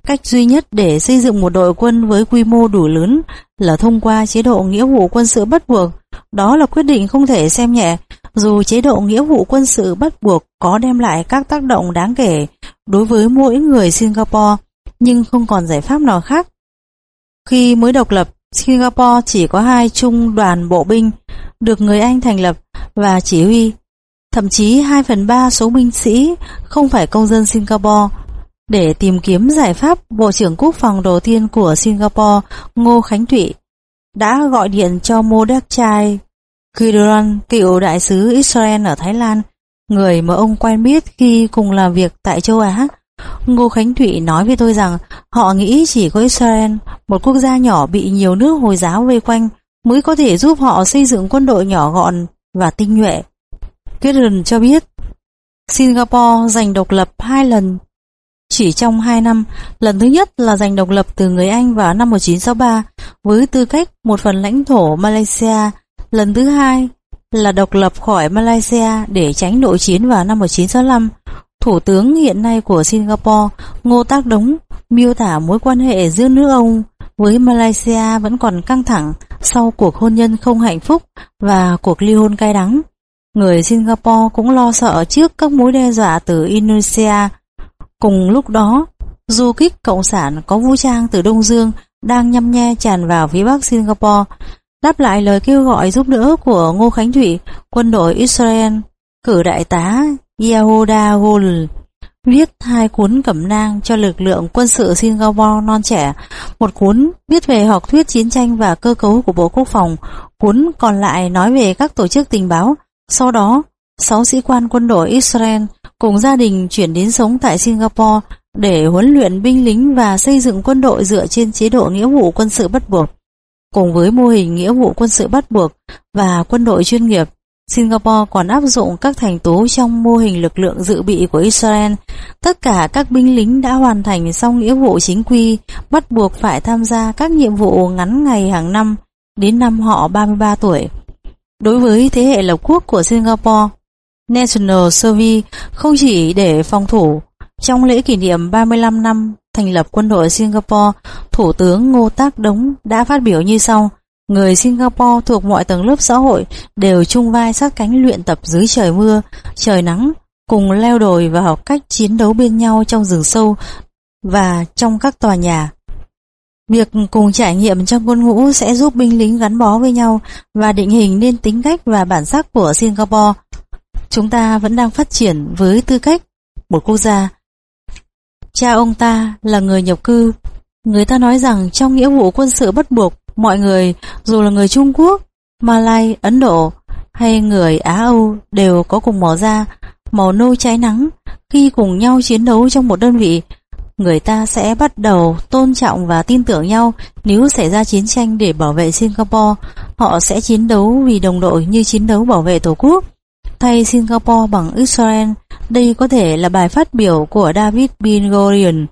Cách duy nhất để xây dựng một đội quân với quy mô đủ lớn là thông qua chế độ nghĩa vụ quân sự bắt buộc. Đó là quyết định không thể xem nhẹ, dù chế độ nghĩa vụ quân sự bắt buộc có đem lại các tác động đáng kể đối với mỗi người Singapore nhưng không còn giải pháp nào khác. Khi mới độc lập, Singapore chỉ có hai trung đoàn bộ binh được người Anh thành lập và chỉ huy. Thậm chí 2 phần 3 số binh sĩ không phải công dân Singapore. Để tìm kiếm giải pháp, Bộ trưởng Quốc phòng đầu tiên của Singapore, Ngô Khánh Thụy, đã gọi điện cho Mordechai Kidron, cựu đại sứ Israel ở Thái Lan, người mà ông quen biết khi cùng làm việc tại châu Á, Ngô Khánh Thụy nói với tôi rằng họ nghĩ chỉ có Israel, một quốc gia nhỏ bị nhiều nước Hồi giáo vây quanh, mới có thể giúp họ xây dựng quân đội nhỏ gọn và tinh nhuệ. Kieran cho biết, Singapore giành độc lập hai lần chỉ trong 2 năm, lần thứ nhất là giành độc lập từ người Anh vào năm 1963 với tư cách một phần lãnh thổ Malaysia, lần thứ hai là độc lập khỏi Malaysia để tránh nội chiến vào năm 1965. Thủ tướng hiện nay của Singapore, Ngô Tác Đống, miêu tả mối quan hệ giữa nước ông với Malaysia vẫn còn căng thẳng sau cuộc hôn nhân không hạnh phúc và cuộc ly hôn cay đắng. Người Singapore cũng lo sợ trước các mối đe dọa từ Indonesia. Cùng lúc đó, du kích cộng sản có vũ trang từ Đông Dương đang nhăm nhe tràn vào phía bắc Singapore. Đáp lại lời kêu gọi giúp đỡ của Ngô Khánh Thụy, quân đội Israel cử đại tá Yehuda Gol viết hai cuốn cẩm nang cho lực lượng quân sự Singapore non trẻ, một cuốn viết về học thuyết chiến tranh và cơ cấu của Bộ Quốc phòng, cuốn còn lại nói về các tổ chức tình báo. Sau đó, sáu sĩ quan quân đội Israel cùng gia đình chuyển đến sống tại Singapore để huấn luyện binh lính và xây dựng quân đội dựa trên chế độ nghĩa vụ quân sự bắt buộc. Cùng với mô hình nghĩa vụ quân sự bắt buộc và quân đội chuyên nghiệp, Singapore còn áp dụng các thành tố trong mô hình lực lượng dự bị của Israel. Tất cả các binh lính đã hoàn thành xong nghĩa vụ chính quy, bắt buộc phải tham gia các nhiệm vụ ngắn ngày hàng năm đến năm họ 33 tuổi. Đối với thế hệ lập quốc của Singapore, National Service không chỉ để phòng thủ. Trong lễ kỷ niệm 35 năm thành lập quân đội Singapore, Thủ tướng Ngô Tác Đống đã phát biểu như sau. Người Singapore thuộc mọi tầng lớp xã hội đều chung vai sát cánh luyện tập dưới trời mưa, trời nắng, cùng leo đồi và học cách chiến đấu bên nhau trong rừng sâu và trong các tòa nhà. Việc cùng trải nghiệm trong quân ngũ sẽ giúp binh lính gắn bó với nhau và định hình nên tính cách và bản sắc của Singapore. Chúng ta vẫn đang phát triển với tư cách một quốc gia. Cha ông ta là người nhập cư. Người ta nói rằng trong nghĩa vụ quân sự bắt buộc, mọi người, dù là người Trung Quốc, Malay, Ấn Độ hay người Á Âu đều có cùng màu da, màu nâu cháy nắng. Khi cùng nhau chiến đấu trong một đơn vị, người ta sẽ bắt đầu tôn trọng và tin tưởng nhau nếu xảy ra chiến tranh để bảo vệ Singapore. Họ sẽ chiến đấu vì đồng đội như chiến đấu bảo vệ Tổ quốc. Thay Singapore bằng Israel, đây có thể là bài phát biểu của David Ben Gurion.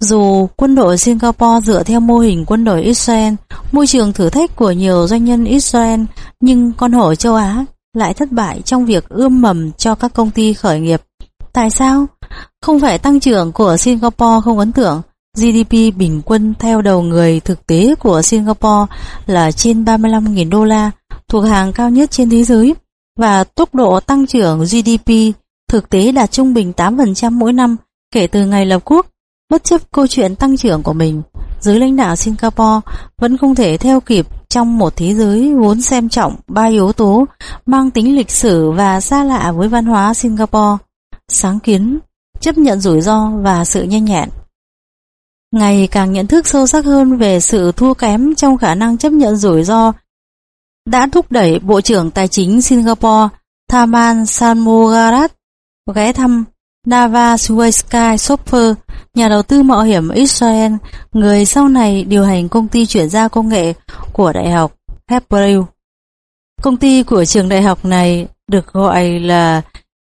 Dù quân đội Singapore dựa theo mô hình quân đội Israel, môi trường thử thách của nhiều doanh nhân Israel, nhưng con hổ châu Á lại thất bại trong việc ươm mầm cho các công ty khởi nghiệp. Tại sao? Không phải tăng trưởng của Singapore không ấn tượng, GDP bình quân theo đầu người thực tế của Singapore là trên 35.000 đô la, thuộc hàng cao nhất trên thế giới, và tốc độ tăng trưởng GDP thực tế đạt trung bình 8% mỗi năm kể từ ngày lập quốc. Bất chấp câu chuyện tăng trưởng của mình, giới lãnh đạo Singapore vẫn không thể theo kịp trong một thế giới vốn xem trọng ba yếu tố mang tính lịch sử và xa lạ với văn hóa Singapore, sáng kiến, chấp nhận rủi ro và sự nhanh nhẹn. Ngày càng nhận thức sâu sắc hơn về sự thua kém trong khả năng chấp nhận rủi ro đã thúc đẩy Bộ trưởng Tài chính Singapore Thaman Sanmugarat ghé thăm Nava Suezkai Sofer, nhà đầu tư mạo hiểm Israel, người sau này điều hành công ty chuyển giao công nghệ của Đại học Hebrew. Công ty của trường đại học này được gọi là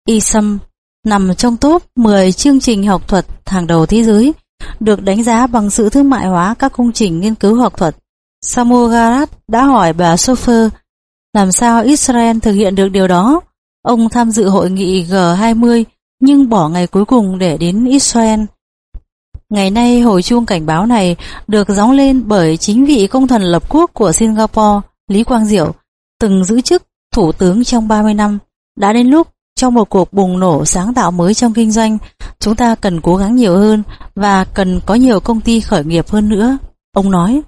ISAM, nằm trong top 10 chương trình học thuật hàng đầu thế giới, được đánh giá bằng sự thương mại hóa các công trình nghiên cứu học thuật. Samugarat đã hỏi bà Sofer làm sao Israel thực hiện được điều đó. Ông tham dự hội nghị G20 nhưng bỏ ngày cuối cùng để đến Israel. Ngày nay hồi chuông cảnh báo này được gióng lên bởi chính vị công thần lập quốc của Singapore, Lý Quang Diệu, từng giữ chức thủ tướng trong 30 năm. Đã đến lúc trong một cuộc bùng nổ sáng tạo mới trong kinh doanh, chúng ta cần cố gắng nhiều hơn và cần có nhiều công ty khởi nghiệp hơn nữa. Ông nói,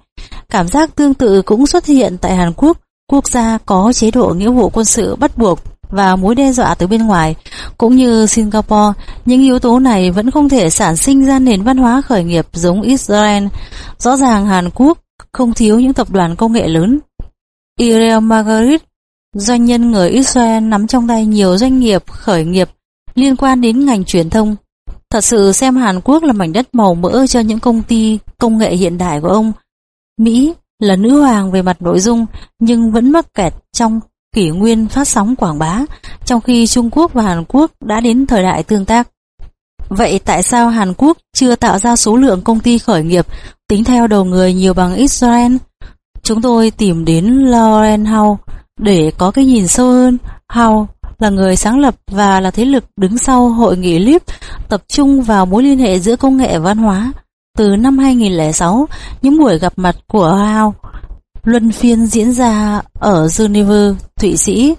cảm giác tương tự cũng xuất hiện tại Hàn Quốc, quốc gia có chế độ nghĩa vụ quân sự bắt buộc và mối đe dọa từ bên ngoài, cũng như Singapore, những yếu tố này vẫn không thể sản sinh ra nền văn hóa khởi nghiệp giống Israel. Rõ ràng Hàn Quốc không thiếu những tập đoàn công nghệ lớn. Irel Margaret, doanh nhân người Israel nắm trong tay nhiều doanh nghiệp khởi nghiệp liên quan đến ngành truyền thông. Thật sự xem Hàn Quốc là mảnh đất màu mỡ cho những công ty công nghệ hiện đại của ông. Mỹ là nữ hoàng về mặt nội dung nhưng vẫn mắc kẹt trong kỷ nguyên phát sóng quảng bá, trong khi Trung Quốc và Hàn Quốc đã đến thời đại tương tác. Vậy tại sao Hàn Quốc chưa tạo ra số lượng công ty khởi nghiệp tính theo đầu người nhiều bằng Israel? Chúng tôi tìm đến Lauren Howe để có cái nhìn sâu hơn. Howe là người sáng lập và là thế lực đứng sau hội nghị LIP tập trung vào mối liên hệ giữa công nghệ và văn hóa. Từ năm 2006, những buổi gặp mặt của Howe luân phiên diễn ra ở Geneva, Thụy Sĩ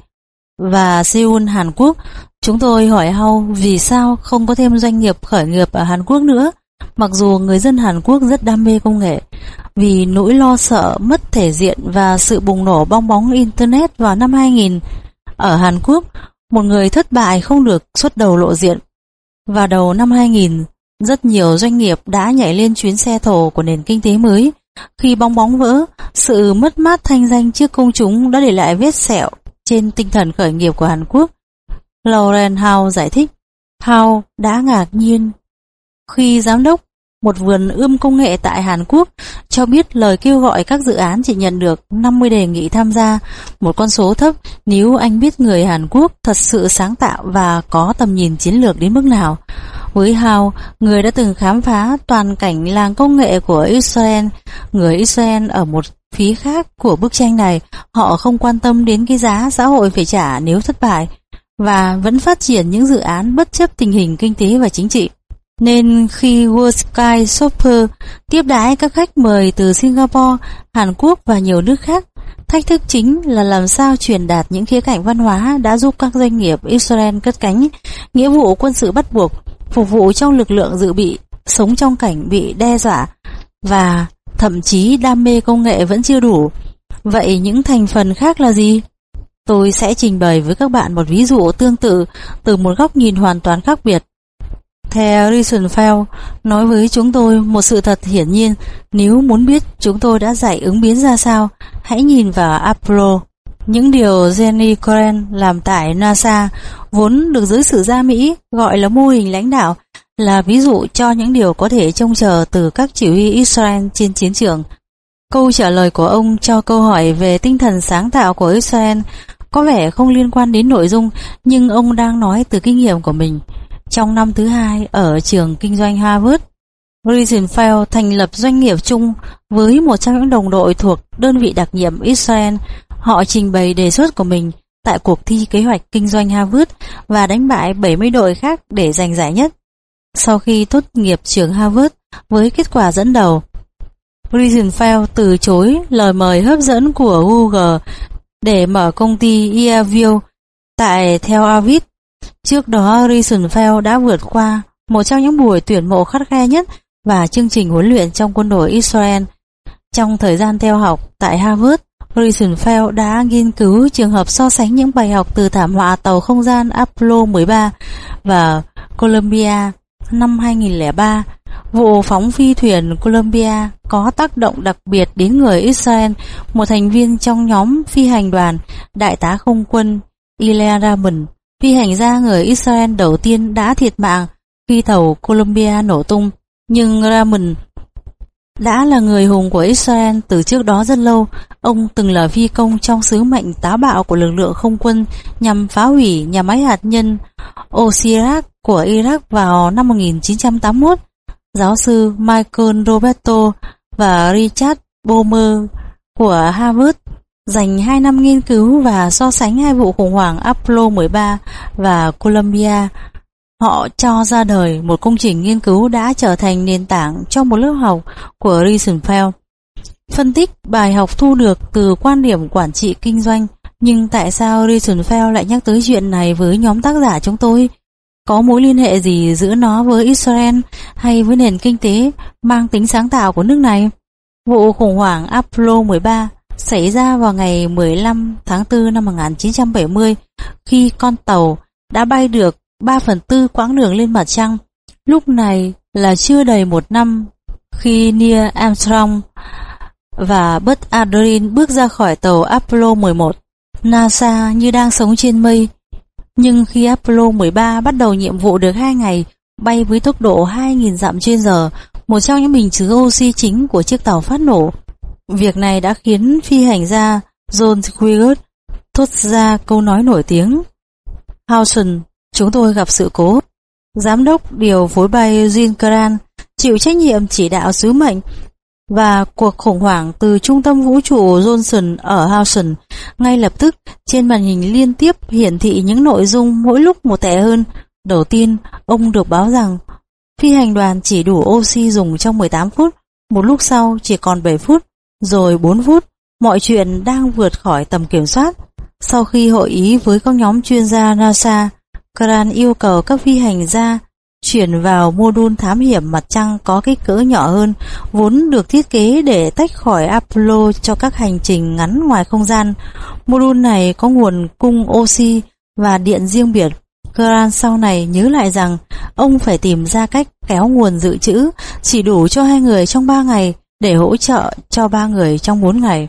và Seoul, Hàn Quốc. Chúng tôi hỏi Hau vì sao không có thêm doanh nghiệp khởi nghiệp ở Hàn Quốc nữa, mặc dù người dân Hàn Quốc rất đam mê công nghệ. Vì nỗi lo sợ mất thể diện và sự bùng nổ bong bóng Internet vào năm 2000 ở Hàn Quốc, một người thất bại không được xuất đầu lộ diện. Vào đầu năm 2000, rất nhiều doanh nghiệp đã nhảy lên chuyến xe thồ của nền kinh tế mới. Khi bong bóng vỡ, sự mất mát thanh danh trước công chúng đã để lại vết sẹo trên tinh thần khởi nghiệp của Hàn Quốc. Lauren Howe giải thích, Howe đã ngạc nhiên khi giám đốc một vườn ươm công nghệ tại Hàn Quốc cho biết lời kêu gọi các dự án chỉ nhận được 50 đề nghị tham gia, một con số thấp nếu anh biết người Hàn Quốc thật sự sáng tạo và có tầm nhìn chiến lược đến mức nào. Với Hào, người đã từng khám phá toàn cảnh làng công nghệ của Israel, người Israel ở một phía khác của bức tranh này, họ không quan tâm đến cái giá xã hội phải trả nếu thất bại, và vẫn phát triển những dự án bất chấp tình hình kinh tế và chính trị. Nên khi World Sky Shopper tiếp đái các khách mời từ Singapore, Hàn Quốc và nhiều nước khác, thách thức chính là làm sao truyền đạt những khía cạnh văn hóa đã giúp các doanh nghiệp Israel cất cánh nghĩa vụ quân sự bắt buộc, phục vụ trong lực lượng dự bị, sống trong cảnh bị đe dọa và thậm chí đam mê công nghệ vẫn chưa đủ. Vậy những thành phần khác là gì? Tôi sẽ trình bày với các bạn một ví dụ tương tự từ một góc nhìn hoàn toàn khác biệt. Theo Risenfeld nói với chúng tôi một sự thật hiển nhiên, nếu muốn biết chúng tôi đã giải ứng biến ra sao, hãy nhìn vào Apollo. Những điều Jenny Coren làm tại NASA vốn được giới sử gia Mỹ gọi là mô hình lãnh đạo là ví dụ cho những điều có thể trông chờ từ các chỉ huy Israel trên chiến trường. Câu trả lời của ông cho câu hỏi về tinh thần sáng tạo của Israel có vẻ không liên quan đến nội dung nhưng ông đang nói từ kinh nghiệm của mình. Trong năm thứ hai ở trường kinh doanh Harvard, Rosenfeld thành lập doanh nghiệp chung với một trong những đồng đội thuộc đơn vị đặc nhiệm Israel. Họ trình bày đề xuất của mình tại cuộc thi kế hoạch kinh doanh Harvard và đánh bại 70 đội khác để giành giải nhất. Sau khi tốt nghiệp trường Harvard với kết quả dẫn đầu, Rosenfeld từ chối lời mời hấp dẫn của Google để mở công ty Earview tại Tel Aviv Trước đó Rosenfeld đã vượt qua một trong những buổi tuyển mộ khắt khe nhất và chương trình huấn luyện trong quân đội Israel. Trong thời gian theo học tại Harvard, Rosenfeld đã nghiên cứu trường hợp so sánh những bài học từ thảm họa tàu không gian Apollo 13 và Columbia năm 2003. Vụ phóng phi thuyền Columbia có tác động đặc biệt đến người Israel, một thành viên trong nhóm phi hành đoàn, đại tá không quân Ilya Raman Phi hành gia người Israel đầu tiên đã thiệt mạng khi tàu Columbia nổ tung, nhưng Ramon đã là người hùng của Israel, từ trước đó rất lâu. Ông từng là phi công trong sứ mệnh táo bạo của lực lượng không quân nhằm phá hủy nhà máy hạt nhân Osirak của Iraq vào năm 1981. Giáo sư Michael Roberto và Richard Bomer của Harvard dành 2 năm nghiên cứu và so sánh hai vụ khủng hoảng Apollo 13 và Columbia. Họ cho ra đời một công trình nghiên cứu đã trở thành nền tảng cho một lớp học của Riesenfeld. Phân tích bài học thu được từ quan điểm quản trị kinh doanh, nhưng tại sao Riesenfeld lại nhắc tới chuyện này với nhóm tác giả chúng tôi? Có mối liên hệ gì giữa nó với Israel hay với nền kinh tế mang tính sáng tạo của nước này? Vụ khủng hoảng Apollo 13 xảy ra vào ngày 15 tháng 4 năm 1970 khi con tàu đã bay được 3 phần tư quãng đường lên mặt trăng. Lúc này là chưa đầy một năm khi Neil Armstrong và Buzz Aldrin bước ra khỏi tàu Apollo 11. NASA như đang sống trên mây. Nhưng khi Apollo 13 bắt đầu nhiệm vụ được 2 ngày, bay với tốc độ 2.000 dặm trên giờ, một trong những bình chứa oxy chính của chiếc tàu phát nổ. Việc này đã khiến phi hành gia John Squigert thốt ra câu nói nổi tiếng. Howson, chúng tôi gặp sự cố. Giám đốc điều phối bay Jin Caran chịu trách nhiệm chỉ đạo sứ mệnh và cuộc khủng hoảng từ trung tâm vũ trụ Johnson ở Houston ngay lập tức trên màn hình liên tiếp hiển thị những nội dung mỗi lúc một tệ hơn. Đầu tiên, ông được báo rằng phi hành đoàn chỉ đủ oxy dùng trong 18 phút, một lúc sau chỉ còn 7 phút, rồi 4 phút, mọi chuyện đang vượt khỏi tầm kiểm soát. Sau khi hội ý với các nhóm chuyên gia NASA, Kran yêu cầu các phi hành gia chuyển vào mô đun thám hiểm mặt trăng có kích cỡ nhỏ hơn, vốn được thiết kế để tách khỏi Apollo cho các hành trình ngắn ngoài không gian. Mô đun này có nguồn cung oxy và điện riêng biệt. Kran sau này nhớ lại rằng ông phải tìm ra cách kéo nguồn dự trữ chỉ đủ cho hai người trong ba ngày để hỗ trợ cho ba người trong bốn ngày.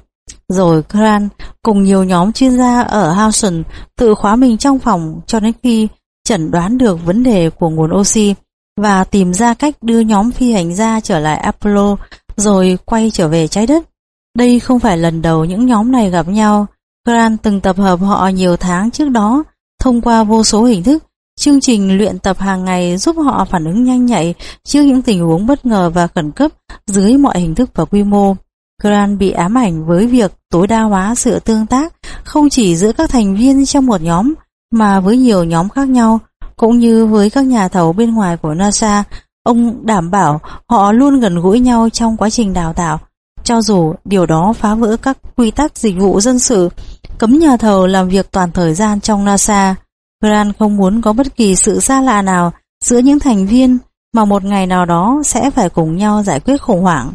Rồi Grant cùng nhiều nhóm chuyên gia ở Houston tự khóa mình trong phòng cho đến khi chẩn đoán được vấn đề của nguồn oxy và tìm ra cách đưa nhóm phi hành gia trở lại Apollo rồi quay trở về trái đất. Đây không phải lần đầu những nhóm này gặp nhau. Grant từng tập hợp họ nhiều tháng trước đó thông qua vô số hình thức. Chương trình luyện tập hàng ngày giúp họ phản ứng nhanh nhạy trước những tình huống bất ngờ và khẩn cấp dưới mọi hình thức và quy mô. Gran bị ám ảnh với việc tối đa hóa sự tương tác không chỉ giữa các thành viên trong một nhóm mà với nhiều nhóm khác nhau, cũng như với các nhà thầu bên ngoài của NASA, ông đảm bảo họ luôn gần gũi nhau trong quá trình đào tạo, cho dù điều đó phá vỡ các quy tắc dịch vụ dân sự, cấm nhà thầu làm việc toàn thời gian trong NASA. Gran không muốn có bất kỳ sự xa lạ nào giữa những thành viên mà một ngày nào đó sẽ phải cùng nhau giải quyết khủng hoảng.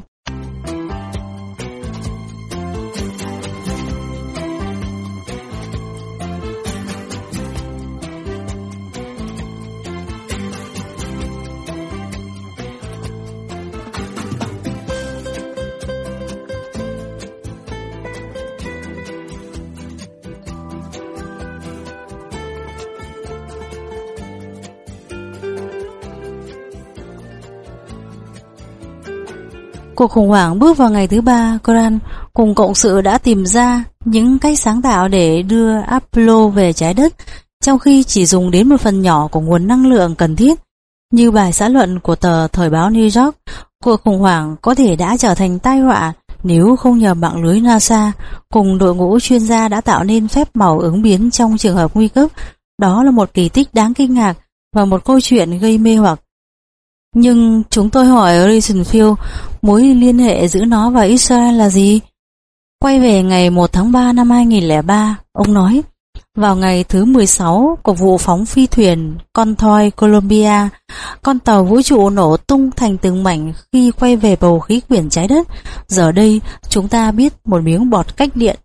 Cuộc khủng hoảng bước vào ngày thứ ba, Coran cùng cộng sự đã tìm ra những cách sáng tạo để đưa Apollo về trái đất, trong khi chỉ dùng đến một phần nhỏ của nguồn năng lượng cần thiết. Như bài xã luận của tờ Thời báo New York, cuộc khủng hoảng có thể đã trở thành tai họa nếu không nhờ mạng lưới NASA cùng đội ngũ chuyên gia đã tạo nên phép màu ứng biến trong trường hợp nguy cấp. Đó là một kỳ tích đáng kinh ngạc và một câu chuyện gây mê hoặc. Nhưng chúng tôi hỏi Rosenfield mối liên hệ giữa nó và Israel là gì? Quay về ngày 1 tháng 3 năm 2003, ông nói, vào ngày thứ 16 của vụ phóng phi thuyền con thoi Colombia, con tàu vũ trụ nổ tung thành từng mảnh khi quay về bầu khí quyển trái đất. Giờ đây, chúng ta biết một miếng bọt cách điện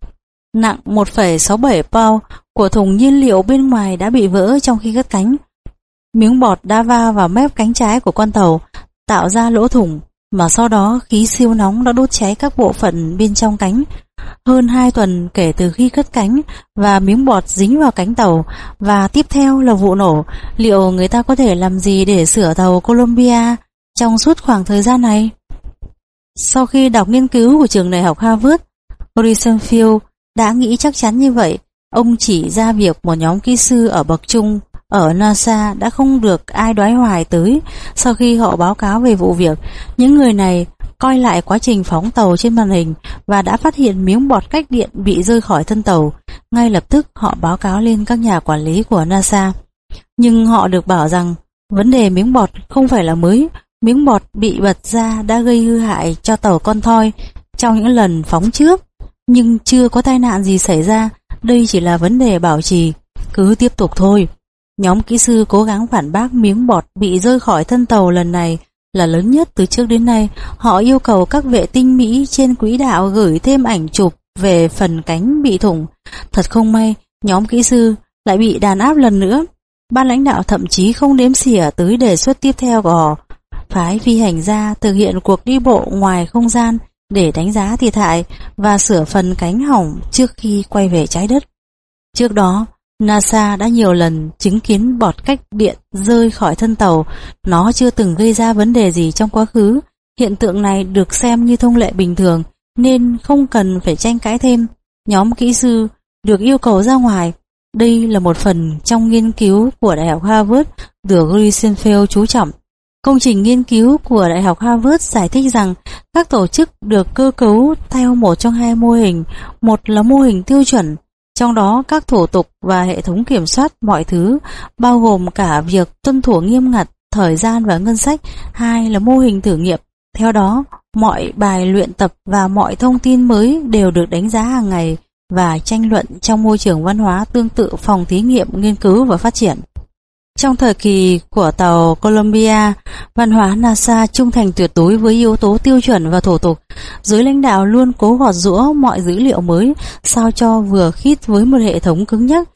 nặng 1,67 pound của thùng nhiên liệu bên ngoài đã bị vỡ trong khi cất cánh. Miếng bọt đã va vào mép cánh trái của con tàu, tạo ra lỗ thủng, mà sau đó khí siêu nóng đã đốt cháy các bộ phận bên trong cánh. Hơn 2 tuần kể từ khi cất cánh và miếng bọt dính vào cánh tàu và tiếp theo là vụ nổ, liệu người ta có thể làm gì để sửa tàu Columbia trong suốt khoảng thời gian này? Sau khi đọc nghiên cứu của trường đại học Harvard, Horizon Field đã nghĩ chắc chắn như vậy. Ông chỉ ra việc một nhóm kỹ sư ở bậc trung ở NASA đã không được ai đoái hoài tới sau khi họ báo cáo về vụ việc. Những người này coi lại quá trình phóng tàu trên màn hình và đã phát hiện miếng bọt cách điện bị rơi khỏi thân tàu. Ngay lập tức, họ báo cáo lên các nhà quản lý của NASA. Nhưng họ được bảo rằng, vấn đề miếng bọt không phải là mới. Miếng bọt bị bật ra đã gây hư hại cho tàu con thoi trong những lần phóng trước. Nhưng chưa có tai nạn gì xảy ra. Đây chỉ là vấn đề bảo trì. Cứ tiếp tục thôi. Nhóm kỹ sư cố gắng phản bác miếng bọt bị rơi khỏi thân tàu lần này là lớn nhất từ trước đến nay. Họ yêu cầu các vệ tinh Mỹ trên quỹ đạo gửi thêm ảnh chụp về phần cánh bị thủng. Thật không may, nhóm kỹ sư lại bị đàn áp lần nữa. Ban lãnh đạo thậm chí không đếm xỉa tới đề xuất tiếp theo của họ. Phái phi hành gia thực hiện cuộc đi bộ ngoài không gian để đánh giá thiệt hại và sửa phần cánh hỏng trước khi quay về trái đất. Trước đó, NASA đã nhiều lần chứng kiến bọt cách điện rơi khỏi thân tàu, nó chưa từng gây ra vấn đề gì trong quá khứ. Hiện tượng này được xem như thông lệ bình thường, nên không cần phải tranh cãi thêm. Nhóm kỹ sư được yêu cầu ra ngoài. Đây là một phần trong nghiên cứu của Đại học Harvard được Grisenfeld chú trọng. Công trình nghiên cứu của Đại học Harvard giải thích rằng các tổ chức được cơ cấu theo một trong hai mô hình, một là mô hình tiêu chuẩn, trong đó các thủ tục và hệ thống kiểm soát mọi thứ, bao gồm cả việc tuân thủ nghiêm ngặt thời gian và ngân sách, hai là mô hình thử nghiệm. Theo đó, mọi bài luyện tập và mọi thông tin mới đều được đánh giá hàng ngày và tranh luận trong môi trường văn hóa tương tự phòng thí nghiệm nghiên cứu và phát triển. Trong thời kỳ của tàu Columbia, văn hóa NASA trung thành tuyệt đối với yếu tố tiêu chuẩn và thủ tục. Giới lãnh đạo luôn cố gọt rũa mọi dữ liệu mới sao cho vừa khít với một hệ thống cứng nhắc.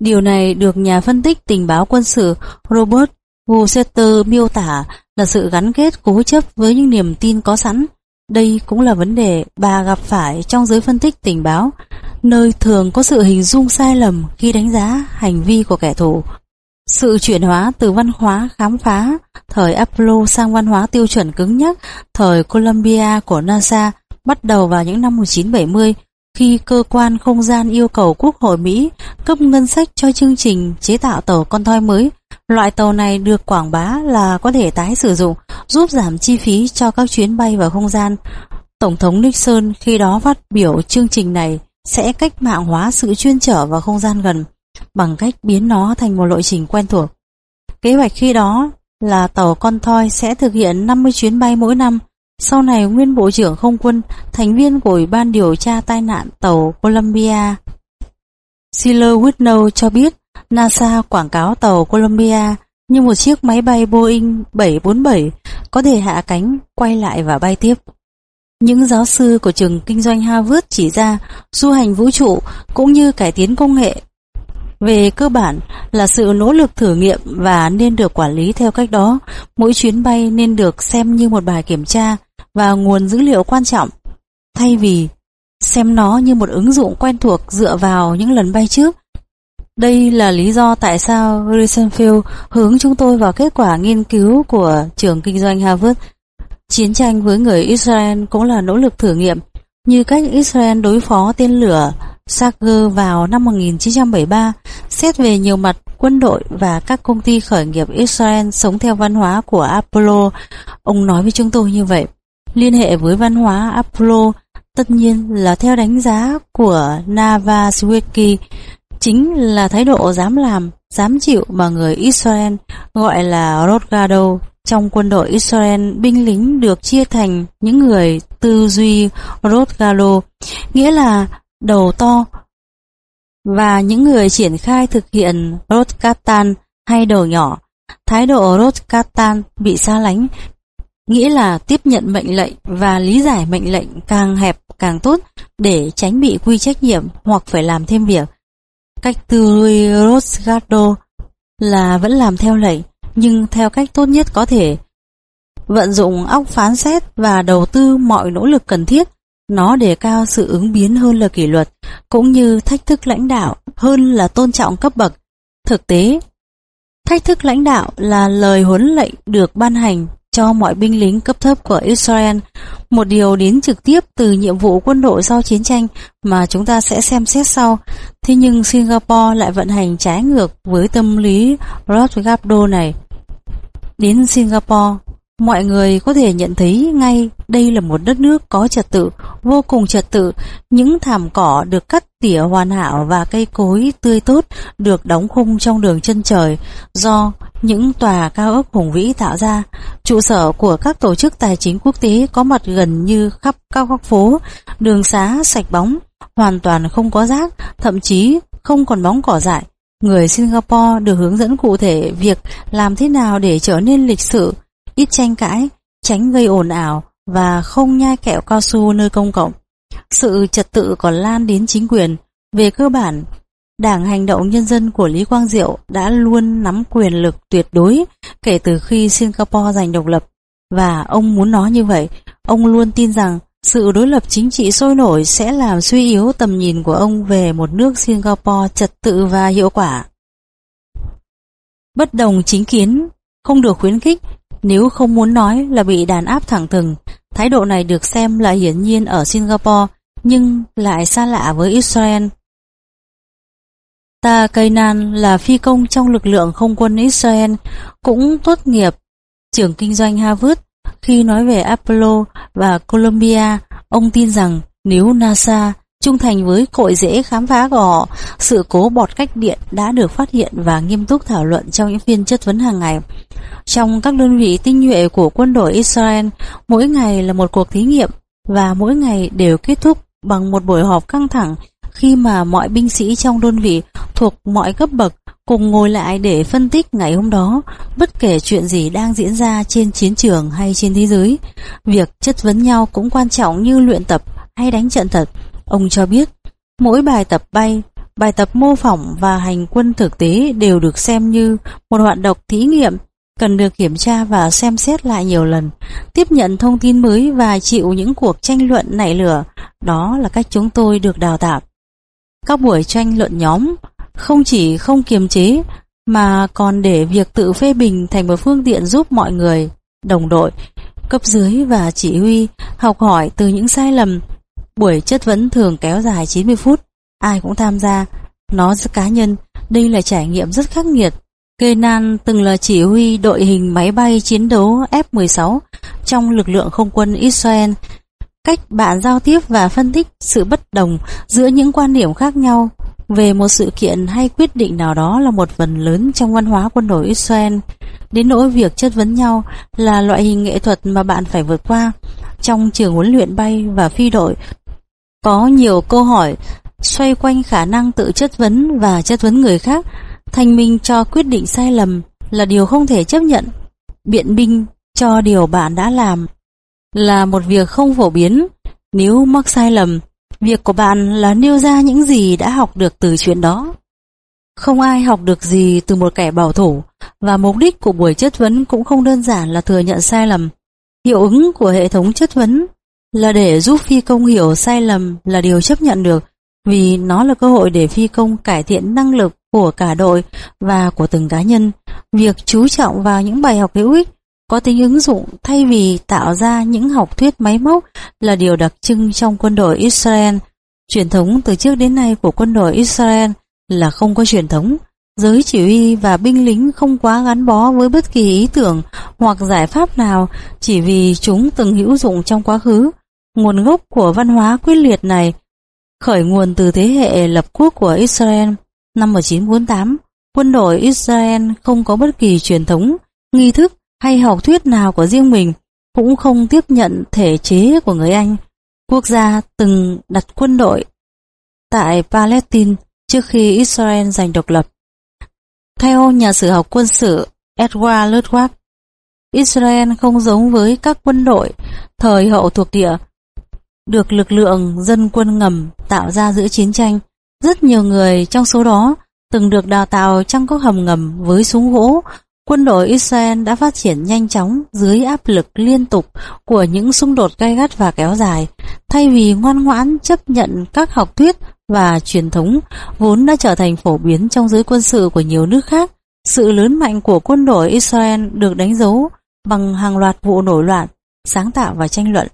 Điều này được nhà phân tích tình báo quân sự Robert Gusetter miêu tả là sự gắn kết cố chấp với những niềm tin có sẵn. Đây cũng là vấn đề bà gặp phải trong giới phân tích tình báo, nơi thường có sự hình dung sai lầm khi đánh giá hành vi của kẻ thù. Sự chuyển hóa từ văn hóa khám phá thời Apollo sang văn hóa tiêu chuẩn cứng nhắc thời Columbia của NASA bắt đầu vào những năm 1970 khi cơ quan không gian yêu cầu Quốc hội Mỹ cấp ngân sách cho chương trình chế tạo tàu con thoi mới. Loại tàu này được quảng bá là có thể tái sử dụng, giúp giảm chi phí cho các chuyến bay vào không gian. Tổng thống Nixon khi đó phát biểu chương trình này sẽ cách mạng hóa sự chuyên trở vào không gian gần bằng cách biến nó thành một lộ trình quen thuộc. Kế hoạch khi đó là tàu con thoi sẽ thực hiện 50 chuyến bay mỗi năm. Sau này, nguyên Bộ trưởng Không quân, thành viên của Ủy ban điều tra tai nạn tàu Columbia, Siller Whitnow cho biết NASA quảng cáo tàu Columbia như một chiếc máy bay Boeing 747 có thể hạ cánh, quay lại và bay tiếp. Những giáo sư của trường kinh doanh Harvard chỉ ra du hành vũ trụ cũng như cải tiến công nghệ về cơ bản là sự nỗ lực thử nghiệm và nên được quản lý theo cách đó. Mỗi chuyến bay nên được xem như một bài kiểm tra và nguồn dữ liệu quan trọng, thay vì xem nó như một ứng dụng quen thuộc dựa vào những lần bay trước. Đây là lý do tại sao Risenfield hướng chúng tôi vào kết quả nghiên cứu của trường kinh doanh Harvard. Chiến tranh với người Israel cũng là nỗ lực thử nghiệm, như cách Israel đối phó tên lửa Sager vào năm 1973, xét về nhiều mặt quân đội và các công ty khởi nghiệp Israel sống theo văn hóa của Apollo. Ông nói với chúng tôi như vậy. Liên hệ với văn hóa Apollo tất nhiên là theo đánh giá của Navasweki chính là thái độ dám làm, dám chịu mà người Israel gọi là Rodgado. Trong quân đội Israel, binh lính được chia thành những người tư duy Rodgado, nghĩa là đầu to và những người triển khai thực hiện Rotkatan hay đầu nhỏ. Thái độ Rotkatan bị xa lánh, nghĩa là tiếp nhận mệnh lệnh và lý giải mệnh lệnh càng hẹp càng tốt để tránh bị quy trách nhiệm hoặc phải làm thêm việc. Cách tư duy Rosgado là vẫn làm theo lệnh nhưng theo cách tốt nhất có thể. Vận dụng óc phán xét và đầu tư mọi nỗ lực cần thiết nó đề cao sự ứng biến hơn là kỷ luật, cũng như thách thức lãnh đạo hơn là tôn trọng cấp bậc. Thực tế, thách thức lãnh đạo là lời huấn lệnh được ban hành cho mọi binh lính cấp thấp của Israel, một điều đến trực tiếp từ nhiệm vụ quân đội sau chiến tranh mà chúng ta sẽ xem xét sau. Thế nhưng Singapore lại vận hành trái ngược với tâm lý Rothgabdo này. Đến Singapore, Mọi người có thể nhận thấy ngay đây là một đất nước có trật tự, vô cùng trật tự. Những thảm cỏ được cắt tỉa hoàn hảo và cây cối tươi tốt được đóng khung trong đường chân trời do những tòa cao ốc hùng vĩ tạo ra. Trụ sở của các tổ chức tài chính quốc tế có mặt gần như khắp các góc phố, đường xá sạch bóng, hoàn toàn không có rác, thậm chí không còn bóng cỏ dại. Người Singapore được hướng dẫn cụ thể việc làm thế nào để trở nên lịch sự, ít tranh cãi, tránh gây ồn ào và không nhai kẹo cao su nơi công cộng. Sự trật tự còn lan đến chính quyền. Về cơ bản, Đảng Hành động Nhân dân của Lý Quang Diệu đã luôn nắm quyền lực tuyệt đối kể từ khi Singapore giành độc lập. Và ông muốn nói như vậy, ông luôn tin rằng sự đối lập chính trị sôi nổi sẽ làm suy yếu tầm nhìn của ông về một nước Singapore trật tự và hiệu quả. Bất đồng chính kiến không được khuyến khích nếu không muốn nói là bị đàn áp thẳng thừng, thái độ này được xem là hiển nhiên ở Singapore nhưng lại xa lạ với Israel. Ta Kainan là phi công trong lực lượng không quân Israel, cũng tốt nghiệp trưởng kinh doanh Harvard. Khi nói về Apollo và Columbia, ông tin rằng nếu NASA trung thành với cội rễ khám phá của họ, sự cố bọt cách điện đã được phát hiện và nghiêm túc thảo luận trong những phiên chất vấn hàng ngày. Trong các đơn vị tinh nhuệ của quân đội Israel, mỗi ngày là một cuộc thí nghiệm và mỗi ngày đều kết thúc bằng một buổi họp căng thẳng khi mà mọi binh sĩ trong đơn vị thuộc mọi cấp bậc cùng ngồi lại để phân tích ngày hôm đó, bất kể chuyện gì đang diễn ra trên chiến trường hay trên thế giới. Việc chất vấn nhau cũng quan trọng như luyện tập hay đánh trận thật. Ông cho biết, mỗi bài tập bay, bài tập mô phỏng và hành quân thực tế đều được xem như một hoạt động thí nghiệm cần được kiểm tra và xem xét lại nhiều lần, tiếp nhận thông tin mới và chịu những cuộc tranh luận nảy lửa. Đó là cách chúng tôi được đào tạo. Các buổi tranh luận nhóm không chỉ không kiềm chế mà còn để việc tự phê bình thành một phương tiện giúp mọi người, đồng đội, cấp dưới và chỉ huy học hỏi từ những sai lầm. Buổi chất vấn thường kéo dài 90 phút, ai cũng tham gia. Nó rất cá nhân, đây là trải nghiệm rất khắc nghiệt. Kenan từng là chỉ huy đội hình máy bay chiến đấu F-16 trong lực lượng không quân Israel. Cách bạn giao tiếp và phân tích sự bất đồng giữa những quan điểm khác nhau về một sự kiện hay quyết định nào đó là một phần lớn trong văn hóa quân đội Israel. Đến nỗi việc chất vấn nhau là loại hình nghệ thuật mà bạn phải vượt qua. Trong trường huấn luyện bay và phi đội, có nhiều câu hỏi xoay quanh khả năng tự chất vấn và chất vấn người khác. Thành minh cho quyết định sai lầm là điều không thể chấp nhận. Biện minh cho điều bạn đã làm là một việc không phổ biến. Nếu mắc sai lầm, Việc của bạn là nêu ra những gì đã học được từ chuyện đó. Không ai học được gì từ một kẻ bảo thủ và mục đích của buổi chất vấn cũng không đơn giản là thừa nhận sai lầm. Hiệu ứng của hệ thống chất vấn là để giúp phi công hiểu sai lầm là điều chấp nhận được, vì nó là cơ hội để phi công cải thiện năng lực của cả đội và của từng cá nhân. Việc chú trọng vào những bài học hữu ích, có tính ứng dụng thay vì tạo ra những học thuyết máy móc là điều đặc trưng trong quân đội Israel. Truyền thống từ trước đến nay của quân đội Israel là không có truyền thống. Giới chỉ huy và binh lính không quá gắn bó với bất kỳ ý tưởng hoặc giải pháp nào chỉ vì chúng từng hữu dụng trong quá khứ. Nguồn gốc của văn hóa quyết liệt này khởi nguồn từ thế hệ lập quốc của Israel. Năm 1948, quân đội Israel không có bất kỳ truyền thống, nghi thức hay học thuyết nào của riêng mình, cũng không tiếp nhận thể chế của người Anh. Quốc gia từng đặt quân đội tại Palestine trước khi Israel giành độc lập. Theo nhà sử học quân sự Edward Ludwig, Israel không giống với các quân đội thời hậu thuộc địa được lực lượng dân quân ngầm tạo ra giữa chiến tranh. Rất nhiều người trong số đó từng được đào tạo trong các hầm ngầm với súng gỗ Quân đội Israel đã phát triển nhanh chóng dưới áp lực liên tục của những xung đột gay gắt và kéo dài, thay vì ngoan ngoãn chấp nhận các học thuyết và truyền thống vốn đã trở thành phổ biến trong giới quân sự của nhiều nước khác. Sự lớn mạnh của quân đội Israel được đánh dấu bằng hàng loạt vụ nổi loạn, sáng tạo và tranh luận.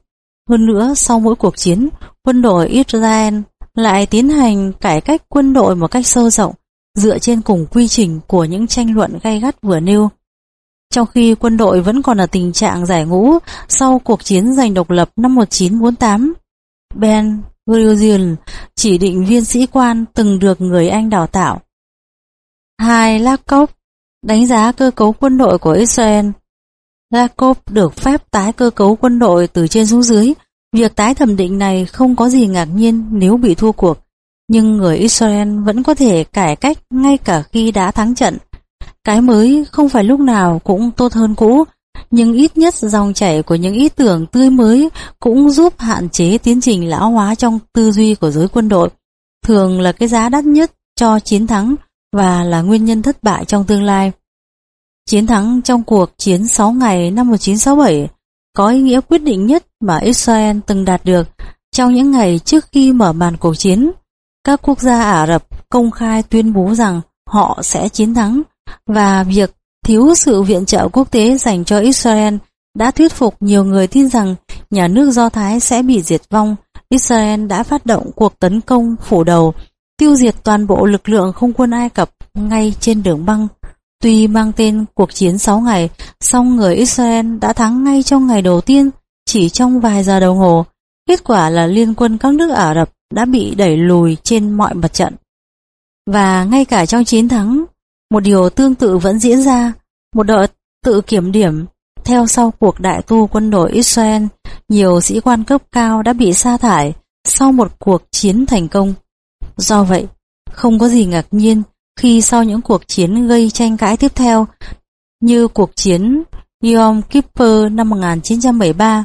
Hơn nữa, sau mỗi cuộc chiến, quân đội Israel lại tiến hành cải cách quân đội một cách sâu rộng, dựa trên cùng quy trình của những tranh luận gay gắt vừa nêu. Trong khi quân đội vẫn còn ở tình trạng giải ngũ sau cuộc chiến giành độc lập năm 1948, Ben Gurion chỉ định viên sĩ quan từng được người Anh đào tạo. Hai Lakoff đánh giá cơ cấu quân đội của Israel. Lakoff được phép tái cơ cấu quân đội từ trên xuống dưới. Việc tái thẩm định này không có gì ngạc nhiên nếu bị thua cuộc nhưng người Israel vẫn có thể cải cách ngay cả khi đã thắng trận. Cái mới không phải lúc nào cũng tốt hơn cũ, nhưng ít nhất dòng chảy của những ý tưởng tươi mới cũng giúp hạn chế tiến trình lão hóa trong tư duy của giới quân đội. Thường là cái giá đắt nhất cho chiến thắng và là nguyên nhân thất bại trong tương lai. Chiến thắng trong cuộc chiến 6 ngày năm 1967 có ý nghĩa quyết định nhất mà Israel từng đạt được trong những ngày trước khi mở màn cuộc chiến. Các quốc gia Ả Rập công khai tuyên bố rằng họ sẽ chiến thắng và việc thiếu sự viện trợ quốc tế dành cho Israel đã thuyết phục nhiều người tin rằng nhà nước Do Thái sẽ bị diệt vong. Israel đã phát động cuộc tấn công phủ đầu, tiêu diệt toàn bộ lực lượng không quân Ai Cập ngay trên đường băng. Tuy mang tên cuộc chiến 6 ngày, song người Israel đã thắng ngay trong ngày đầu tiên, chỉ trong vài giờ đồng hồ. Kết quả là liên quân các nước Ả Rập đã bị đẩy lùi trên mọi mặt trận. Và ngay cả trong chiến thắng, một điều tương tự vẫn diễn ra, một đợt tự kiểm điểm. Theo sau cuộc đại tu quân đội Israel, nhiều sĩ quan cấp cao đã bị sa thải sau một cuộc chiến thành công. Do vậy, không có gì ngạc nhiên khi sau những cuộc chiến gây tranh cãi tiếp theo, như cuộc chiến Yom Kippur năm 1973,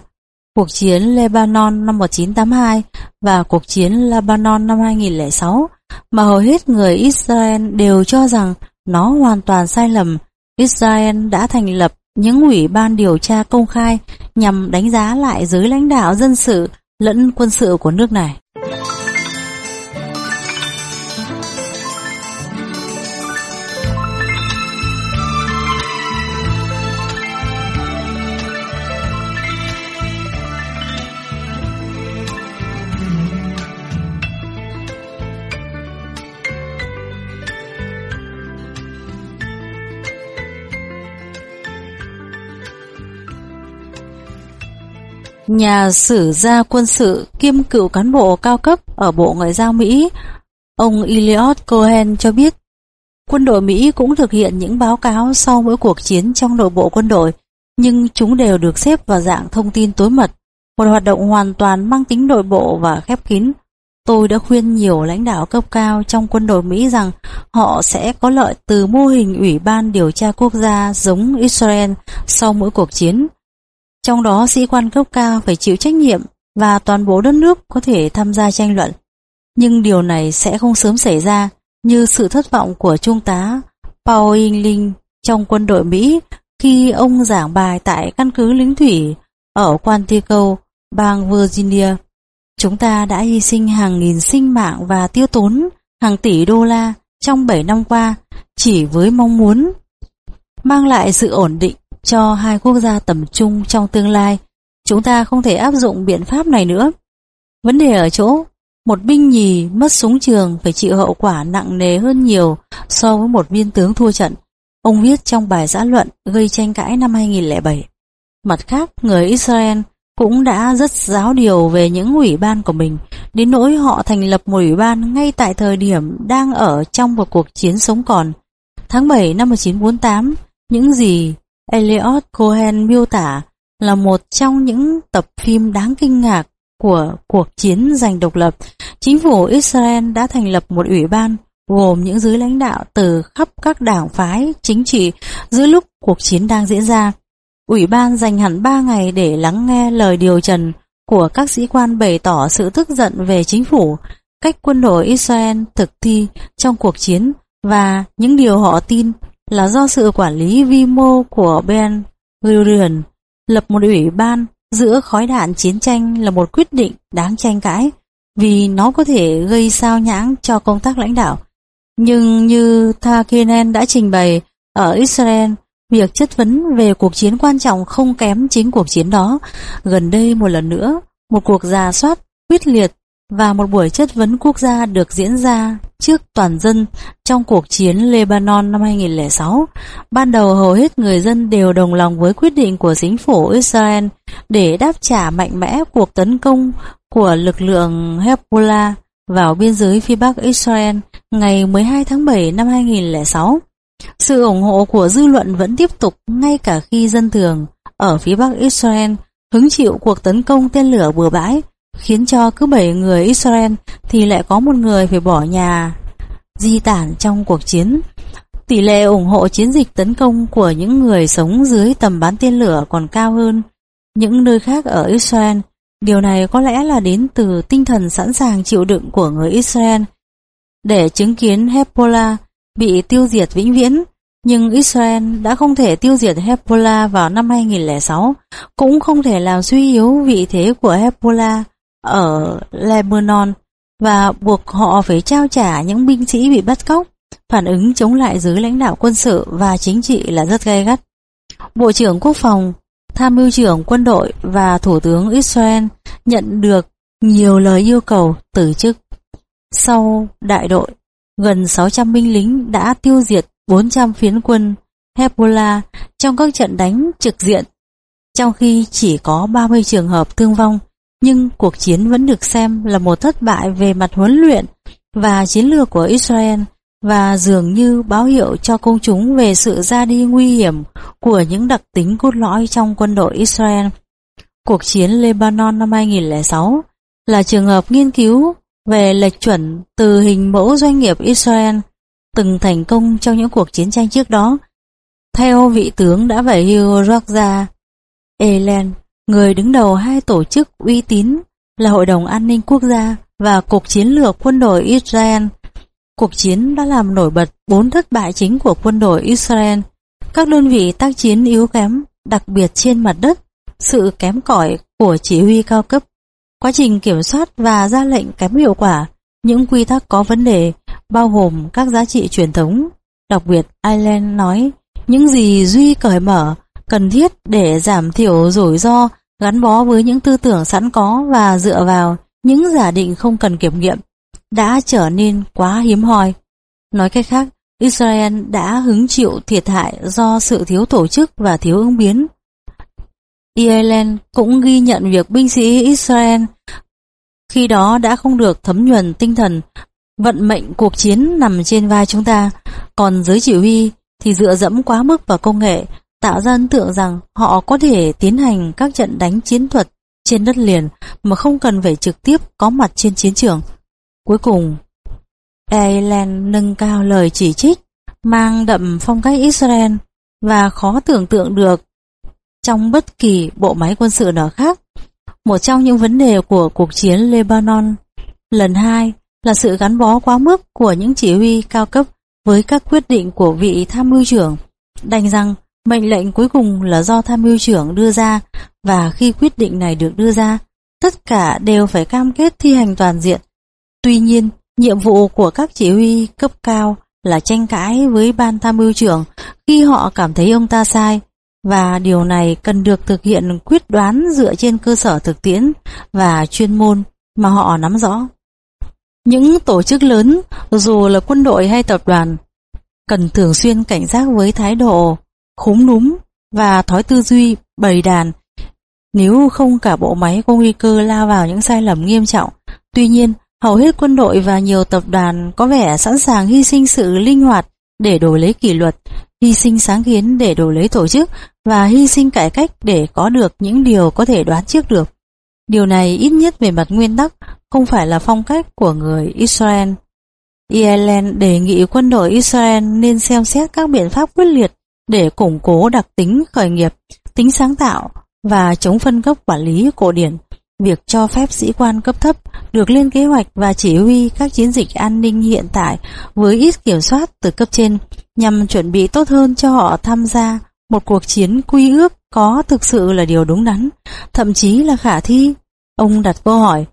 cuộc chiến Lebanon năm 1982 và cuộc chiến Lebanon năm 2006, mà hầu hết người Israel đều cho rằng nó hoàn toàn sai lầm. Israel đã thành lập những ủy ban điều tra công khai nhằm đánh giá lại giới lãnh đạo dân sự lẫn quân sự của nước này. Nhà sử gia quân sự kiêm cựu cán bộ cao cấp ở Bộ Ngoại giao Mỹ, ông Elliot Cohen cho biết, quân đội Mỹ cũng thực hiện những báo cáo sau mỗi cuộc chiến trong nội bộ quân đội, nhưng chúng đều được xếp vào dạng thông tin tối mật, một hoạt động hoàn toàn mang tính nội bộ và khép kín. Tôi đã khuyên nhiều lãnh đạo cấp cao trong quân đội Mỹ rằng họ sẽ có lợi từ mô hình Ủy ban điều tra quốc gia giống Israel sau mỗi cuộc chiến. Trong đó sĩ quan cấp cao phải chịu trách nhiệm và toàn bộ đất nước có thể tham gia tranh luận. Nhưng điều này sẽ không sớm xảy ra như sự thất vọng của Trung tá Paul Ingling trong quân đội Mỹ khi ông giảng bài tại căn cứ lính thủy ở Quantico, bang Virginia. Chúng ta đã hy sinh hàng nghìn sinh mạng và tiêu tốn hàng tỷ đô la trong 7 năm qua chỉ với mong muốn mang lại sự ổn định cho hai quốc gia tầm trung trong tương lai, chúng ta không thể áp dụng biện pháp này nữa. Vấn đề ở chỗ, một binh nhì mất súng trường phải chịu hậu quả nặng nề hơn nhiều so với một viên tướng thua trận. Ông viết trong bài giã luận gây tranh cãi năm 2007. Mặt khác, người Israel cũng đã rất giáo điều về những ủy ban của mình, đến nỗi họ thành lập một ủy ban ngay tại thời điểm đang ở trong một cuộc chiến sống còn. Tháng 7 năm 1948, những gì Elliot Cohen miêu tả là một trong những tập phim đáng kinh ngạc của cuộc chiến giành độc lập. Chính phủ Israel đã thành lập một ủy ban gồm những giới lãnh đạo từ khắp các đảng phái chính trị giữa lúc cuộc chiến đang diễn ra. Ủy ban dành hẳn 3 ngày để lắng nghe lời điều trần của các sĩ quan bày tỏ sự tức giận về chính phủ, cách quân đội Israel thực thi trong cuộc chiến và những điều họ tin là do sự quản lý vi mô của Ben Gurion lập một ủy ban giữa khói đạn chiến tranh là một quyết định đáng tranh cãi vì nó có thể gây sao nhãng cho công tác lãnh đạo. Nhưng như Thakinen đã trình bày ở Israel, việc chất vấn về cuộc chiến quan trọng không kém chính cuộc chiến đó. Gần đây một lần nữa, một cuộc giả soát quyết liệt và một buổi chất vấn quốc gia được diễn ra trước toàn dân trong cuộc chiến Lebanon năm 2006. Ban đầu hầu hết người dân đều đồng lòng với quyết định của chính phủ Israel để đáp trả mạnh mẽ cuộc tấn công của lực lượng Hezbollah vào biên giới phía Bắc Israel ngày 12 tháng 7 năm 2006. Sự ủng hộ của dư luận vẫn tiếp tục ngay cả khi dân thường ở phía Bắc Israel hứng chịu cuộc tấn công tên lửa bừa bãi khiến cho cứ 7 người Israel thì lại có một người phải bỏ nhà di tản trong cuộc chiến. Tỷ lệ ủng hộ chiến dịch tấn công của những người sống dưới tầm bắn tên lửa còn cao hơn những nơi khác ở Israel. Điều này có lẽ là đến từ tinh thần sẵn sàng chịu đựng của người Israel để chứng kiến Hezbollah bị tiêu diệt vĩnh viễn. Nhưng Israel đã không thể tiêu diệt Hezbollah vào năm 2006, cũng không thể làm suy yếu vị thế của Hezbollah ở Lebanon và buộc họ phải trao trả những binh sĩ bị bắt cóc. Phản ứng chống lại dưới lãnh đạo quân sự và chính trị là rất gay gắt. Bộ trưởng Quốc phòng, tham mưu trưởng quân đội và Thủ tướng Israel nhận được nhiều lời yêu cầu từ chức. Sau đại đội, gần 600 binh lính đã tiêu diệt 400 phiến quân Hezbollah trong các trận đánh trực diện, trong khi chỉ có 30 trường hợp thương vong, nhưng cuộc chiến vẫn được xem là một thất bại về mặt huấn luyện và chiến lược của Israel và dường như báo hiệu cho công chúng về sự ra đi nguy hiểm của những đặc tính cốt lõi trong quân đội Israel. Cuộc chiến Lebanon năm 2006 là trường hợp nghiên cứu về lệch chuẩn từ hình mẫu doanh nghiệp Israel từng thành công trong những cuộc chiến tranh trước đó. Theo vị tướng đã về hưu Georgia, Elen, người đứng đầu hai tổ chức uy tín là Hội đồng An ninh Quốc gia và Cục Chiến lược Quân đội Israel. Cuộc chiến đã làm nổi bật bốn thất bại chính của quân đội Israel. Các đơn vị tác chiến yếu kém, đặc biệt trên mặt đất, sự kém cỏi của chỉ huy cao cấp, quá trình kiểm soát và ra lệnh kém hiệu quả, những quy tắc có vấn đề, bao gồm các giá trị truyền thống. Đặc biệt, Ireland nói, những gì Duy cởi mở, cần thiết để giảm thiểu rủi ro gắn bó với những tư tưởng sẵn có và dựa vào những giả định không cần kiểm nghiệm, đã trở nên quá hiếm hoi. Nói cách khác, Israel đã hứng chịu thiệt hại do sự thiếu tổ chức và thiếu ứng biến. Ireland cũng ghi nhận việc binh sĩ Israel khi đó đã không được thấm nhuần tinh thần vận mệnh cuộc chiến nằm trên vai chúng ta, còn giới chỉ huy thì dựa dẫm quá mức vào công nghệ, tạo ra ấn tượng rằng họ có thể tiến hành các trận đánh chiến thuật trên đất liền mà không cần phải trực tiếp có mặt trên chiến trường. Cuối cùng, Ireland nâng cao lời chỉ trích, mang đậm phong cách Israel và khó tưởng tượng được trong bất kỳ bộ máy quân sự nào khác. Một trong những vấn đề của cuộc chiến Lebanon lần hai là sự gắn bó quá mức của những chỉ huy cao cấp với các quyết định của vị tham mưu trưởng, đành rằng mệnh lệnh cuối cùng là do tham mưu trưởng đưa ra và khi quyết định này được đưa ra, tất cả đều phải cam kết thi hành toàn diện. Tuy nhiên, nhiệm vụ của các chỉ huy cấp cao là tranh cãi với ban tham mưu trưởng khi họ cảm thấy ông ta sai và điều này cần được thực hiện quyết đoán dựa trên cơ sở thực tiễn và chuyên môn mà họ nắm rõ. Những tổ chức lớn, dù là quân đội hay tập đoàn, cần thường xuyên cảnh giác với thái độ khúm núm và thói tư duy bầy đàn nếu không cả bộ máy có nguy cơ lao vào những sai lầm nghiêm trọng. Tuy nhiên, hầu hết quân đội và nhiều tập đoàn có vẻ sẵn sàng hy sinh sự linh hoạt để đổi lấy kỷ luật, hy sinh sáng kiến để đổi lấy tổ chức và hy sinh cải cách để có được những điều có thể đoán trước được. Điều này ít nhất về mặt nguyên tắc không phải là phong cách của người Israel. Ireland đề nghị quân đội Israel nên xem xét các biện pháp quyết liệt để củng cố đặc tính khởi nghiệp, tính sáng tạo và chống phân cấp quản lý cổ điển. Việc cho phép sĩ quan cấp thấp được lên kế hoạch và chỉ huy các chiến dịch an ninh hiện tại với ít kiểm soát từ cấp trên nhằm chuẩn bị tốt hơn cho họ tham gia một cuộc chiến quy ước có thực sự là điều đúng đắn, thậm chí là khả thi. Ông đặt câu hỏi,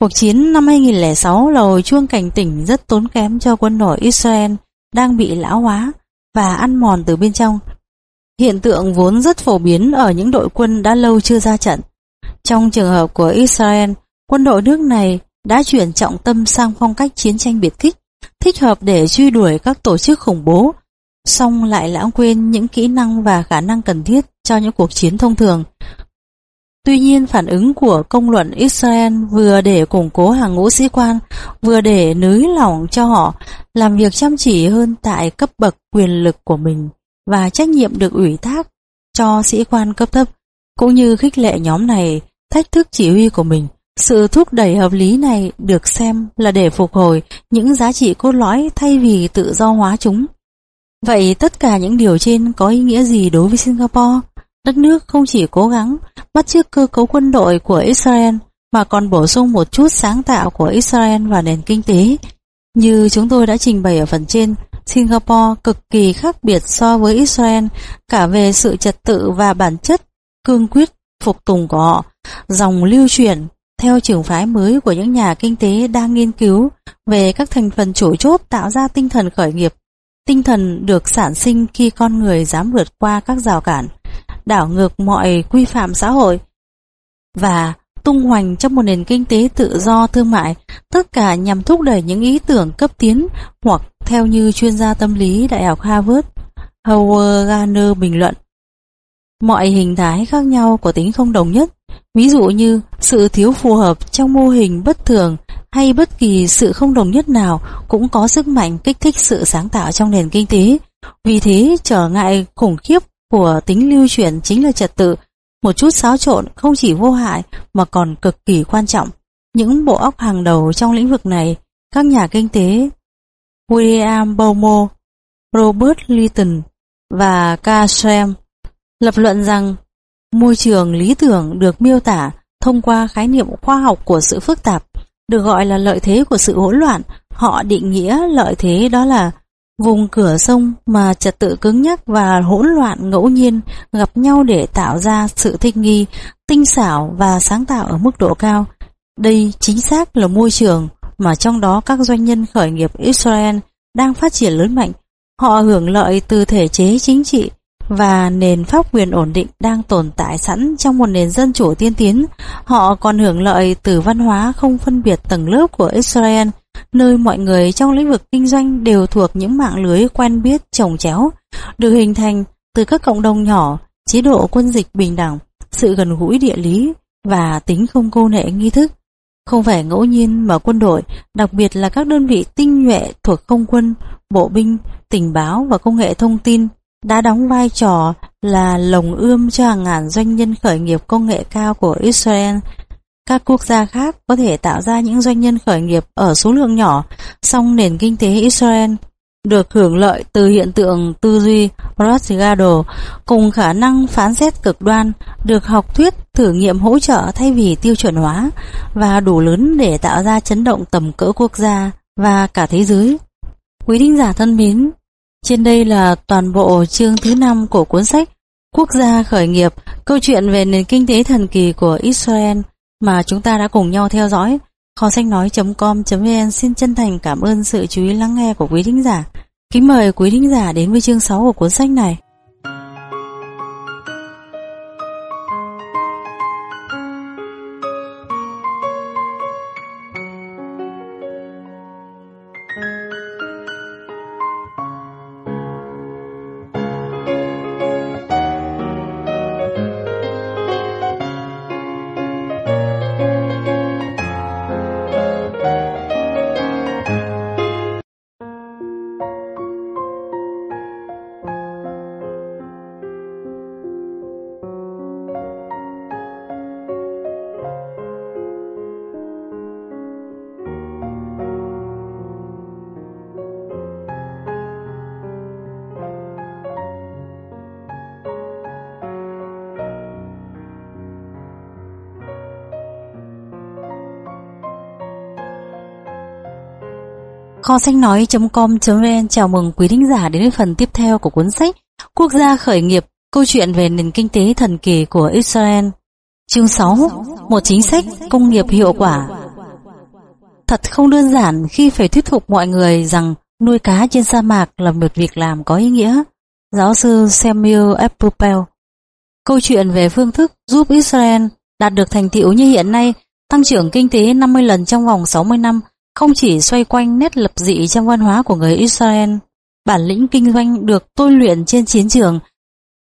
cuộc chiến năm 2006 là hồi chuông cảnh tỉnh rất tốn kém cho quân đội Israel đang bị lão hóa và ăn mòn từ bên trong. Hiện tượng vốn rất phổ biến ở những đội quân đã lâu chưa ra trận. Trong trường hợp của Israel, quân đội nước này đã chuyển trọng tâm sang phong cách chiến tranh biệt kích, thích hợp để truy đuổi các tổ chức khủng bố, song lại lãng quên những kỹ năng và khả năng cần thiết cho những cuộc chiến thông thường. Tuy nhiên phản ứng của công luận Israel vừa để củng cố hàng ngũ sĩ quan, vừa để nới lỏng cho họ làm việc chăm chỉ hơn tại cấp bậc quyền lực của mình và trách nhiệm được ủy thác cho sĩ quan cấp thấp, cũng như khích lệ nhóm này thách thức chỉ huy của mình. Sự thúc đẩy hợp lý này được xem là để phục hồi những giá trị cốt lõi thay vì tự do hóa chúng. Vậy tất cả những điều trên có ý nghĩa gì đối với Singapore? Đất nước không chỉ cố gắng bắt chước cơ cấu quân đội của Israel mà còn bổ sung một chút sáng tạo của Israel vào nền kinh tế. Như chúng tôi đã trình bày ở phần trên, Singapore cực kỳ khác biệt so với Israel cả về sự trật tự và bản chất cương quyết phục tùng của họ, dòng lưu truyền theo trường phái mới của những nhà kinh tế đang nghiên cứu về các thành phần chủ chốt tạo ra tinh thần khởi nghiệp. Tinh thần được sản sinh khi con người dám vượt qua các rào cản, đảo ngược mọi quy phạm xã hội và tung hoành trong một nền kinh tế tự do thương mại, tất cả nhằm thúc đẩy những ý tưởng cấp tiến hoặc theo như chuyên gia tâm lý Đại học Harvard, Howard Gardner bình luận. Mọi hình thái khác nhau của tính không đồng nhất, ví dụ như sự thiếu phù hợp trong mô hình bất thường hay bất kỳ sự không đồng nhất nào cũng có sức mạnh kích thích sự sáng tạo trong nền kinh tế. Vì thế, trở ngại khủng khiếp của tính lưu chuyển chính là trật tự. Một chút xáo trộn không chỉ vô hại mà còn cực kỳ quan trọng. Những bộ óc hàng đầu trong lĩnh vực này, các nhà kinh tế William Bomo, Robert Litton và K. lập luận rằng môi trường lý tưởng được miêu tả thông qua khái niệm khoa học của sự phức tạp, được gọi là lợi thế của sự hỗn loạn. Họ định nghĩa lợi thế đó là Vùng cửa sông mà trật tự cứng nhắc và hỗn loạn ngẫu nhiên gặp nhau để tạo ra sự thích nghi, tinh xảo và sáng tạo ở mức độ cao. Đây chính xác là môi trường mà trong đó các doanh nhân khởi nghiệp Israel đang phát triển lớn mạnh. Họ hưởng lợi từ thể chế chính trị và nền pháp quyền ổn định đang tồn tại sẵn trong một nền dân chủ tiên tiến. Họ còn hưởng lợi từ văn hóa không phân biệt tầng lớp của Israel nơi mọi người trong lĩnh vực kinh doanh đều thuộc những mạng lưới quen biết trồng chéo, được hình thành từ các cộng đồng nhỏ, chế độ quân dịch bình đẳng, sự gần gũi địa lý và tính không cô nệ nghi thức. Không phải ngẫu nhiên mà quân đội, đặc biệt là các đơn vị tinh nhuệ thuộc không quân, bộ binh, tình báo và công nghệ thông tin đã đóng vai trò là lồng ươm cho hàng ngàn doanh nhân khởi nghiệp công nghệ cao của Israel các quốc gia khác có thể tạo ra những doanh nhân khởi nghiệp ở số lượng nhỏ, song nền kinh tế Israel được hưởng lợi từ hiện tượng tư duy Rothgado cùng khả năng phán xét cực đoan được học thuyết thử nghiệm hỗ trợ thay vì tiêu chuẩn hóa và đủ lớn để tạo ra chấn động tầm cỡ quốc gia và cả thế giới. Quý thính giả thân mến, trên đây là toàn bộ chương thứ 5 của cuốn sách Quốc gia khởi nghiệp, câu chuyện về nền kinh tế thần kỳ của Israel mà chúng ta đã cùng nhau theo dõi. Kho sách nói.com.vn xin chân thành cảm ơn sự chú ý lắng nghe của quý thính giả. Kính mời quý thính giả đến với chương 6 của cuốn sách này. Kho sách nói.com.vn chào mừng quý thính giả đến với phần tiếp theo của cuốn sách Quốc gia khởi nghiệp, câu chuyện về nền kinh tế thần kỳ của Israel. Chương 6. Một chính sách công nghiệp hiệu quả. Thật không đơn giản khi phải thuyết phục mọi người rằng nuôi cá trên sa mạc là một việc làm có ý nghĩa. Giáo sư Samuel Applepel Câu chuyện về phương thức giúp Israel đạt được thành tựu như hiện nay, tăng trưởng kinh tế 50 lần trong vòng 60 năm không chỉ xoay quanh nét lập dị trong văn hóa của người Israel, bản lĩnh kinh doanh được tôi luyện trên chiến trường,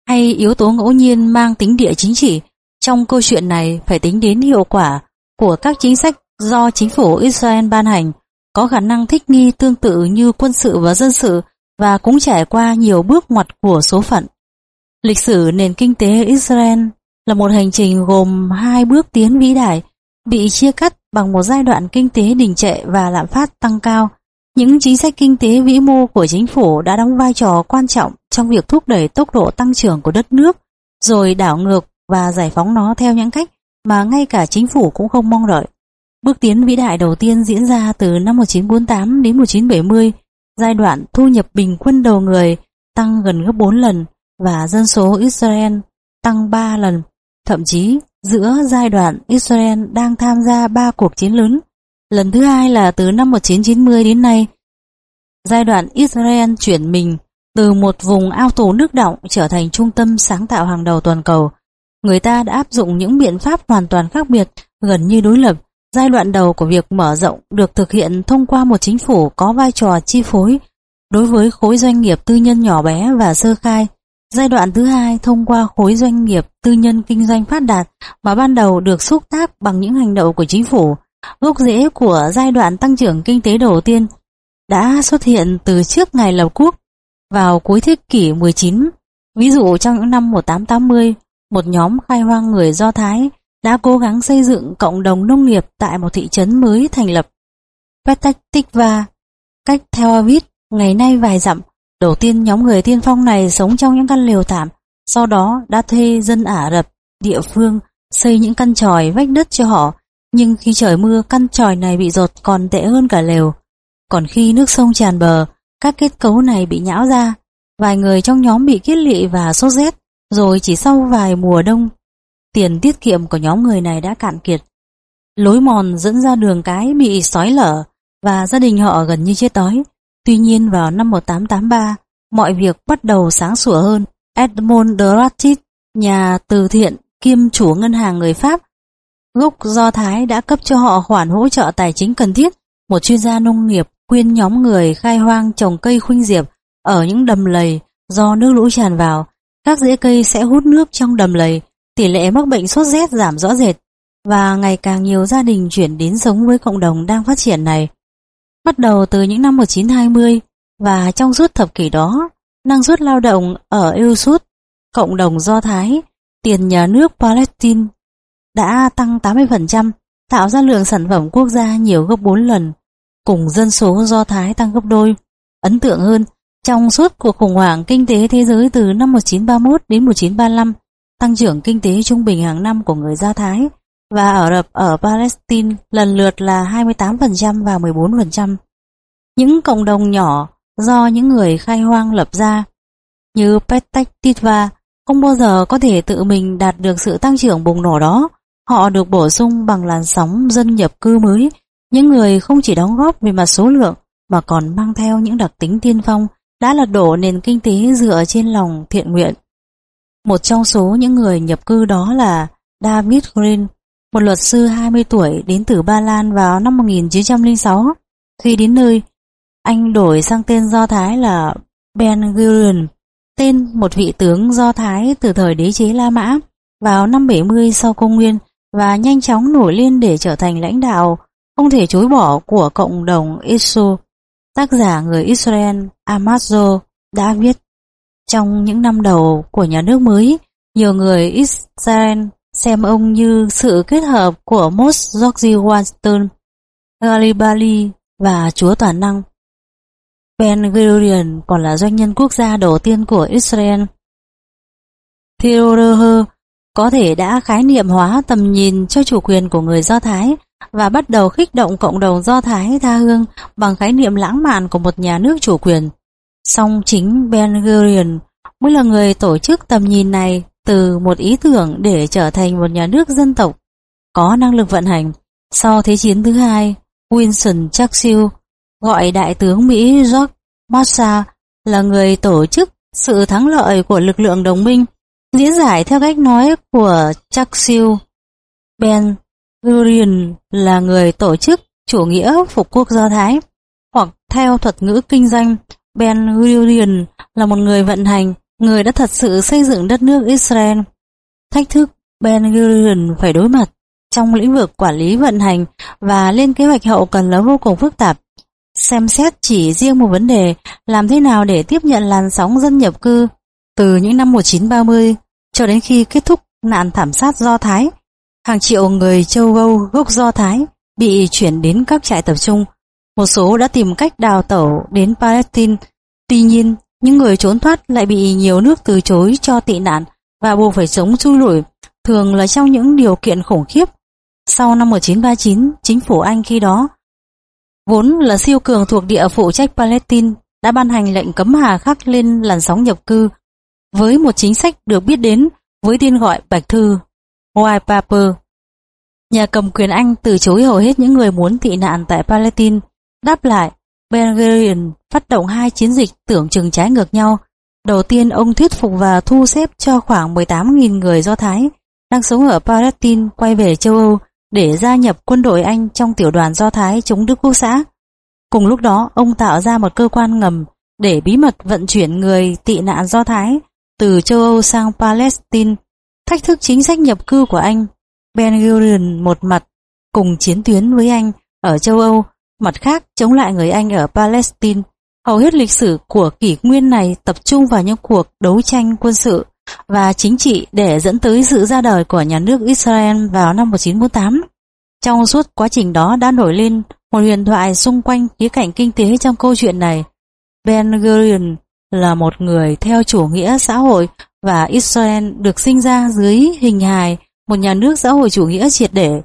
hay yếu tố ngẫu nhiên mang tính địa chính trị, trong câu chuyện này phải tính đến hiệu quả của các chính sách do chính phủ Israel ban hành, có khả năng thích nghi tương tự như quân sự và dân sự và cũng trải qua nhiều bước ngoặt của số phận. Lịch sử nền kinh tế Israel là một hành trình gồm hai bước tiến vĩ đại, bị chia cắt bằng một giai đoạn kinh tế đình trệ và lạm phát tăng cao. Những chính sách kinh tế vĩ mô của chính phủ đã đóng vai trò quan trọng trong việc thúc đẩy tốc độ tăng trưởng của đất nước, rồi đảo ngược và giải phóng nó theo những cách mà ngay cả chính phủ cũng không mong đợi. Bước tiến vĩ đại đầu tiên diễn ra từ năm 1948 đến 1970, giai đoạn thu nhập bình quân đầu người tăng gần gấp 4 lần và dân số Israel tăng 3 lần, thậm chí Giữa giai đoạn Israel đang tham gia ba cuộc chiến lớn, lần thứ hai là từ năm 1990 đến nay. Giai đoạn Israel chuyển mình từ một vùng ao tù nước động trở thành trung tâm sáng tạo hàng đầu toàn cầu. Người ta đã áp dụng những biện pháp hoàn toàn khác biệt gần như đối lập. Giai đoạn đầu của việc mở rộng được thực hiện thông qua một chính phủ có vai trò chi phối đối với khối doanh nghiệp tư nhân nhỏ bé và sơ khai. Giai đoạn thứ hai thông qua khối doanh nghiệp tư nhân kinh doanh phát đạt mà ban đầu được xúc tác bằng những hành động của chính phủ. Gốc rễ của giai đoạn tăng trưởng kinh tế đầu tiên đã xuất hiện từ trước ngày lập quốc vào cuối thế kỷ 19. Ví dụ trong những năm 1880, một nhóm khai hoang người Do Thái đã cố gắng xây dựng cộng đồng nông nghiệp tại một thị trấn mới thành lập. Petah Tikva, cách Tel Aviv, ngày nay vài dặm. Đầu tiên nhóm người tiên phong này sống trong những căn lều tạm, sau đó đã thuê dân Ả Rập địa phương xây những căn tròi vách đất cho họ. Nhưng khi trời mưa, căn tròi này bị rột còn tệ hơn cả lều. Còn khi nước sông tràn bờ, các kết cấu này bị nhão ra. Vài người trong nhóm bị kiết lị và sốt rét, rồi chỉ sau vài mùa đông, tiền tiết kiệm của nhóm người này đã cạn kiệt. Lối mòn dẫn ra đường cái bị sói lở và gia đình họ gần như chết đói. Tuy nhiên vào năm 1883, mọi việc bắt đầu sáng sủa hơn. Edmond de Rothschild, nhà từ thiện kiêm chủ ngân hàng người Pháp, gốc Do Thái đã cấp cho họ khoản hỗ trợ tài chính cần thiết. Một chuyên gia nông nghiệp khuyên nhóm người khai hoang trồng cây khuynh diệp ở những đầm lầy do nước lũ tràn vào. Các rễ cây sẽ hút nước trong đầm lầy, tỷ lệ mắc bệnh sốt rét giảm rõ rệt và ngày càng nhiều gia đình chuyển đến sống với cộng đồng đang phát triển này. Bắt đầu từ những năm 1920 và trong suốt thập kỷ đó, năng suất lao động ở Eusut, cộng đồng Do Thái, tiền nhà nước Palestine đã tăng 80%, tạo ra lượng sản phẩm quốc gia nhiều gấp 4 lần, cùng dân số Do Thái tăng gấp đôi. Ấn tượng hơn, trong suốt cuộc khủng hoảng kinh tế thế giới từ năm 1931 đến 1935, tăng trưởng kinh tế trung bình hàng năm của người Do Thái và Ả Rập ở Palestine lần lượt là 28% và 14%. Những cộng đồng nhỏ do những người khai hoang lập ra như Petach Tikva không bao giờ có thể tự mình đạt được sự tăng trưởng bùng nổ đó. Họ được bổ sung bằng làn sóng dân nhập cư mới, những người không chỉ đóng góp về mặt số lượng mà còn mang theo những đặc tính tiên phong đã lật đổ nền kinh tế dựa trên lòng thiện nguyện. Một trong số những người nhập cư đó là David Green, một luật sư 20 tuổi đến từ Ba Lan vào năm 1906. Khi đến nơi, anh đổi sang tên Do Thái là Ben Gurion, tên một vị tướng Do Thái từ thời đế chế La Mã vào năm 70 sau công nguyên và nhanh chóng nổi lên để trở thành lãnh đạo không thể chối bỏ của cộng đồng israel Tác giả người Israel Amazo đã viết trong những năm đầu của nhà nước mới, nhiều người Israel xem ông như sự kết hợp của Moss George Washington, Garibaldi và Chúa Toàn Năng. Ben Gurion còn là doanh nhân quốc gia đầu tiên của Israel. Theodore có thể đã khái niệm hóa tầm nhìn cho chủ quyền của người Do Thái và bắt đầu khích động cộng đồng Do Thái tha hương bằng khái niệm lãng mạn của một nhà nước chủ quyền. Song chính Ben Gurion mới là người tổ chức tầm nhìn này từ một ý tưởng để trở thành một nhà nước dân tộc có năng lực vận hành. Sau Thế chiến thứ hai, Winston Churchill gọi Đại tướng Mỹ George Marshall là người tổ chức sự thắng lợi của lực lượng đồng minh, diễn giải theo cách nói của Churchill. Ben Gurion là người tổ chức chủ nghĩa phục quốc Do Thái, hoặc theo thuật ngữ kinh doanh, Ben Gurion là một người vận hành, người đã thật sự xây dựng đất nước Israel. Thách thức Ben Gurion phải đối mặt trong lĩnh vực quản lý vận hành và lên kế hoạch hậu cần là vô cùng phức tạp. Xem xét chỉ riêng một vấn đề làm thế nào để tiếp nhận làn sóng dân nhập cư từ những năm 1930 cho đến khi kết thúc nạn thảm sát Do Thái. Hàng triệu người châu Âu gốc Do Thái bị chuyển đến các trại tập trung. Một số đã tìm cách đào tẩu đến Palestine. Tuy nhiên, những người trốn thoát lại bị nhiều nước từ chối cho tị nạn và buộc phải sống chui lủi, thường là trong những điều kiện khủng khiếp. Sau năm 1939, chính phủ Anh khi đó vốn là siêu cường thuộc địa phụ trách Palestine, đã ban hành lệnh cấm hà khắc lên làn sóng nhập cư với một chính sách được biết đến với tên gọi Bạch Thư, White Paper. Nhà cầm quyền Anh từ chối hầu hết những người muốn tị nạn tại Palestine. Đáp lại, Ben Gurion phát động hai chiến dịch tưởng chừng trái ngược nhau. Đầu tiên, ông thuyết phục và thu xếp cho khoảng 18.000 người Do Thái đang sống ở Palestine quay về châu Âu để gia nhập quân đội Anh trong tiểu đoàn Do Thái chống Đức Quốc xã. Cùng lúc đó, ông tạo ra một cơ quan ngầm để bí mật vận chuyển người tị nạn Do Thái từ châu Âu sang Palestine, thách thức chính sách nhập cư của Anh. Ben Gurion một mặt cùng chiến tuyến với Anh ở châu Âu, mặt khác chống lại người Anh ở Palestine. Hầu hết lịch sử của kỷ nguyên này tập trung vào những cuộc đấu tranh quân sự và chính trị để dẫn tới sự ra đời của nhà nước Israel vào năm 1948. Trong suốt quá trình đó đã nổi lên một huyền thoại xung quanh khía cạnh kinh tế trong câu chuyện này. Ben Gurion là một người theo chủ nghĩa xã hội và Israel được sinh ra dưới hình hài một nhà nước xã hội chủ nghĩa triệt để.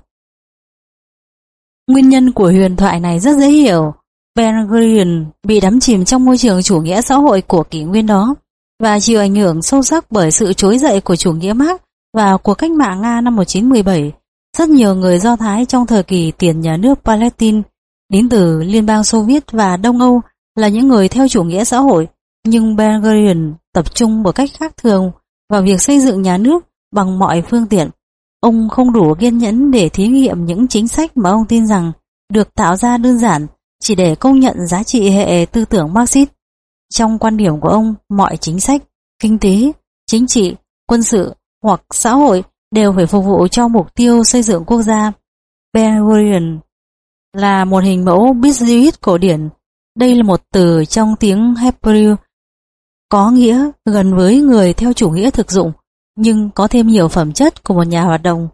Nguyên nhân của huyền thoại này rất dễ hiểu. Ben Gurion bị đắm chìm trong môi trường chủ nghĩa xã hội của kỷ nguyên đó và chịu ảnh hưởng sâu sắc bởi sự trỗi dậy của chủ nghĩa Marx và cuộc cách mạng Nga năm 1917. Rất nhiều người Do Thái trong thời kỳ tiền nhà nước Palestine đến từ Liên bang Xô Viết và Đông Âu là những người theo chủ nghĩa xã hội, nhưng Ben Gurion tập trung một cách khác thường vào việc xây dựng nhà nước bằng mọi phương tiện. Ông không đủ kiên nhẫn để thí nghiệm những chính sách mà ông tin rằng được tạo ra đơn giản chỉ để công nhận giá trị hệ tư tưởng Marxist. Trong quan điểm của ông, mọi chính sách, kinh tế, chính trị, quân sự hoặc xã hội đều phải phục vụ cho mục tiêu xây dựng quốc gia. Ben Gurion là một hình mẫu Biscuit cổ điển. Đây là một từ trong tiếng Hebrew có nghĩa gần với người theo chủ nghĩa thực dụng nhưng có thêm nhiều phẩm chất của một nhà hoạt động.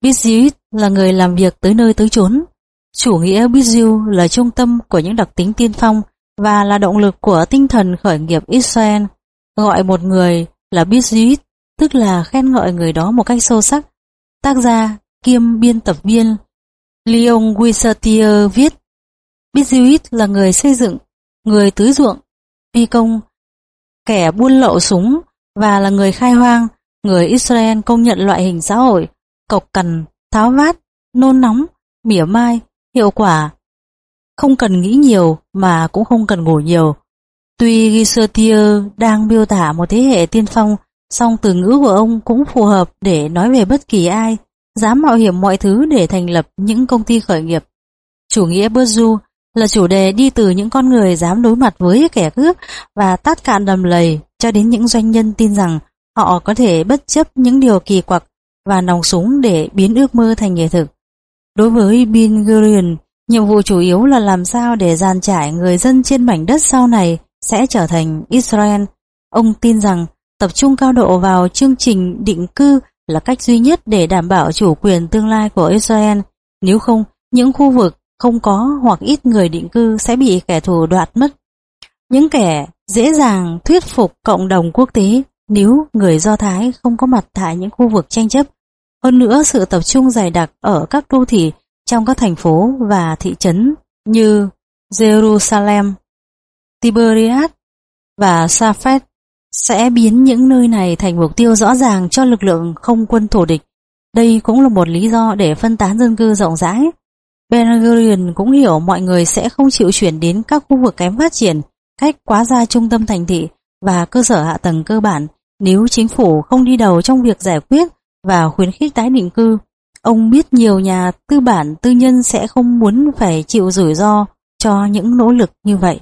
Biscuit là người làm việc tới nơi tới chốn. Chủ nghĩa Biscuit là trung tâm của những đặc tính tiên phong và là động lực của tinh thần khởi nghiệp Israel. Gọi một người là Biscuit tức là khen ngợi người đó một cách sâu sắc. Tác giả kiêm biên tập viên Leon Wisatier viết Biscuit là người xây dựng, người tưới ruộng, phi công, kẻ buôn lậu súng và là người khai hoang, người Israel công nhận loại hình xã hội, cộc cằn, tháo vát, nôn nóng, mỉa mai, hiệu quả. Không cần nghĩ nhiều mà cũng không cần ngủ nhiều. Tuy Gisertier đang miêu tả một thế hệ tiên phong, song từ ngữ của ông cũng phù hợp để nói về bất kỳ ai dám mạo hiểm mọi thứ để thành lập những công ty khởi nghiệp. Chủ nghĩa Bourdieu là chủ đề đi từ những con người dám đối mặt với kẻ cướp và tát cạn đầm lầy cho đến những doanh nhân tin rằng họ có thể bất chấp những điều kỳ quặc và nòng súng để biến ước mơ thành hiện thực. Đối với Bill Gurion, nhiệm vụ chủ yếu là làm sao để giàn trải người dân trên mảnh đất sau này sẽ trở thành Israel. Ông tin rằng tập trung cao độ vào chương trình định cư là cách duy nhất để đảm bảo chủ quyền tương lai của Israel. Nếu không, những khu vực không có hoặc ít người định cư sẽ bị kẻ thù đoạt mất. Những kẻ dễ dàng thuyết phục cộng đồng quốc tế nếu người Do Thái không có mặt tại những khu vực tranh chấp. Hơn nữa sự tập trung dày đặc ở các đô thị trong các thành phố và thị trấn như Jerusalem, Tiberias và Safed sẽ biến những nơi này thành mục tiêu rõ ràng cho lực lượng không quân thổ địch. Đây cũng là một lý do để phân tán dân cư rộng rãi. Ben Gurion cũng hiểu mọi người sẽ không chịu chuyển đến các khu vực kém phát triển, cách quá ra trung tâm thành thị và cơ sở hạ tầng cơ bản, nếu chính phủ không đi đầu trong việc giải quyết và khuyến khích tái định cư. Ông biết nhiều nhà tư bản tư nhân sẽ không muốn phải chịu rủi ro cho những nỗ lực như vậy.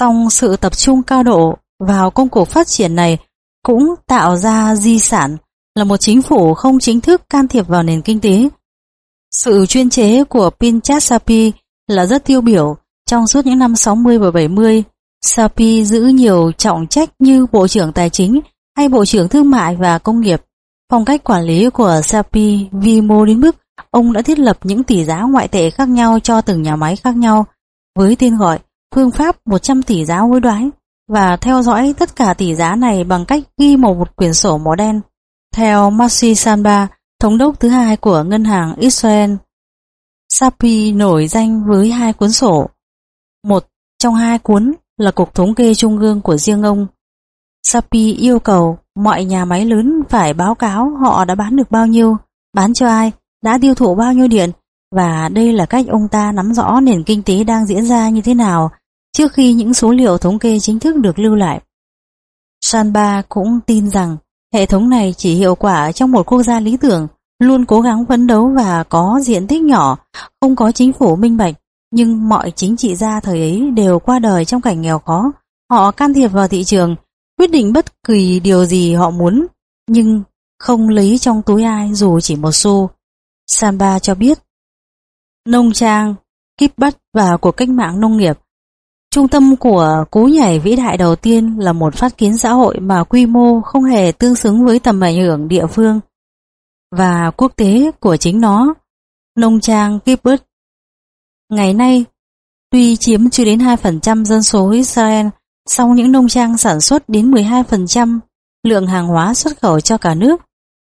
Song sự tập trung cao độ vào công cuộc phát triển này cũng tạo ra di sản, là một chính phủ không chính thức can thiệp vào nền kinh tế. Sự chuyên chế của Pinchas Sapi là rất tiêu biểu trong suốt những năm 60 và 70. Sapi giữ nhiều trọng trách như Bộ trưởng Tài chính hay Bộ trưởng Thương mại và Công nghiệp. Phong cách quản lý của Sapi vi mô đến mức ông đã thiết lập những tỷ giá ngoại tệ khác nhau cho từng nhà máy khác nhau với tên gọi phương pháp 100 tỷ giá hối đoái và theo dõi tất cả tỷ giá này bằng cách ghi một quyển sổ màu đen. Theo Masi Sanba, thống đốc thứ hai của ngân hàng Israel, Sapi nổi danh với hai cuốn sổ. Một trong hai cuốn là cục thống kê trung ương của riêng ông. Sapi yêu cầu mọi nhà máy lớn phải báo cáo họ đã bán được bao nhiêu, bán cho ai, đã tiêu thụ bao nhiêu điện và đây là cách ông ta nắm rõ nền kinh tế đang diễn ra như thế nào trước khi những số liệu thống kê chính thức được lưu lại. Sanba cũng tin rằng hệ thống này chỉ hiệu quả trong một quốc gia lý tưởng, luôn cố gắng phấn đấu và có diện tích nhỏ, không có chính phủ minh bạch, nhưng mọi chính trị gia thời ấy đều qua đời trong cảnh nghèo khó. Họ can thiệp vào thị trường, quyết định bất kỳ điều gì họ muốn, nhưng không lấy trong túi ai dù chỉ một xu. Samba cho biết, nông trang, kíp bắt và cuộc cách mạng nông nghiệp Trung tâm của cú nhảy vĩ đại đầu tiên là một phát kiến xã hội mà quy mô không hề tương xứng với tầm ảnh hưởng địa phương và quốc tế của chính nó, nông trang Kibbutz. Ngày nay, tuy chiếm chưa đến 2% dân số Israel, song những nông trang sản xuất đến 12% lượng hàng hóa xuất khẩu cho cả nước.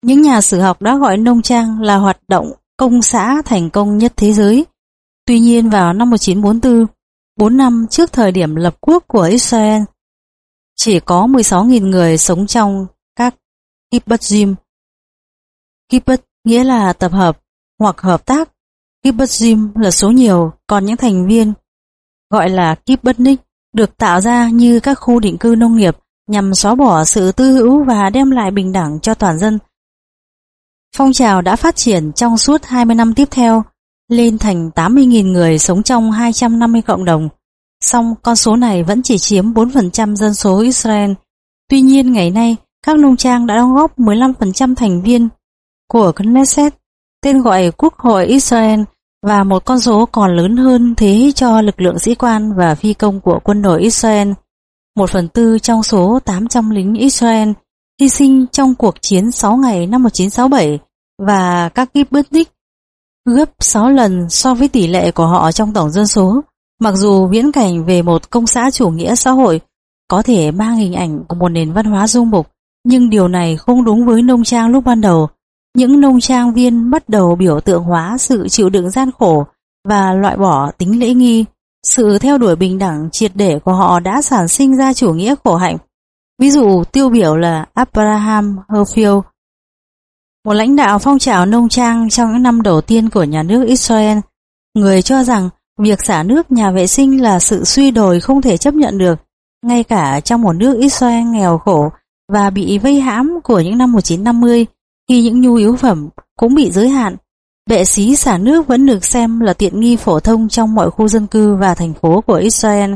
Những nhà sử học đã gọi nông trang là hoạt động công xã thành công nhất thế giới. Tuy nhiên vào năm 1944, 4 năm trước thời điểm lập quốc của Israel, chỉ có 16.000 người sống trong các kibbutzim. Kibbutz nghĩa là tập hợp hoặc hợp tác. Kibbutzim là số nhiều, còn những thành viên gọi là kibbutznik được tạo ra như các khu định cư nông nghiệp nhằm xóa bỏ sự tư hữu và đem lại bình đẳng cho toàn dân. Phong trào đã phát triển trong suốt 20 năm tiếp theo, lên thành 80.000 người sống trong 250 cộng đồng. Song con số này vẫn chỉ chiếm 4% dân số Israel. Tuy nhiên ngày nay, các nông trang đã đóng góp 15% thành viên của Knesset, tên gọi Quốc hội Israel và một con số còn lớn hơn thế cho lực lượng sĩ quan và phi công của quân đội Israel. Một phần tư trong số 800 lính Israel hy sinh trong cuộc chiến 6 ngày năm 1967 và các kibbutzik gấp 6 lần so với tỷ lệ của họ trong tổng dân số. Mặc dù viễn cảnh về một công xã chủ nghĩa xã hội có thể mang hình ảnh của một nền văn hóa dung mục, nhưng điều này không đúng với nông trang lúc ban đầu. Những nông trang viên bắt đầu biểu tượng hóa sự chịu đựng gian khổ và loại bỏ tính lễ nghi. Sự theo đuổi bình đẳng triệt để của họ đã sản sinh ra chủ nghĩa khổ hạnh. Ví dụ tiêu biểu là Abraham Herfield, một lãnh đạo phong trào nông trang trong những năm đầu tiên của nhà nước Israel, người cho rằng việc xả nước nhà vệ sinh là sự suy đồi không thể chấp nhận được, ngay cả trong một nước Israel nghèo khổ và bị vây hãm của những năm 1950 khi những nhu yếu phẩm cũng bị giới hạn. Bệ xí xả nước vẫn được xem là tiện nghi phổ thông trong mọi khu dân cư và thành phố của Israel.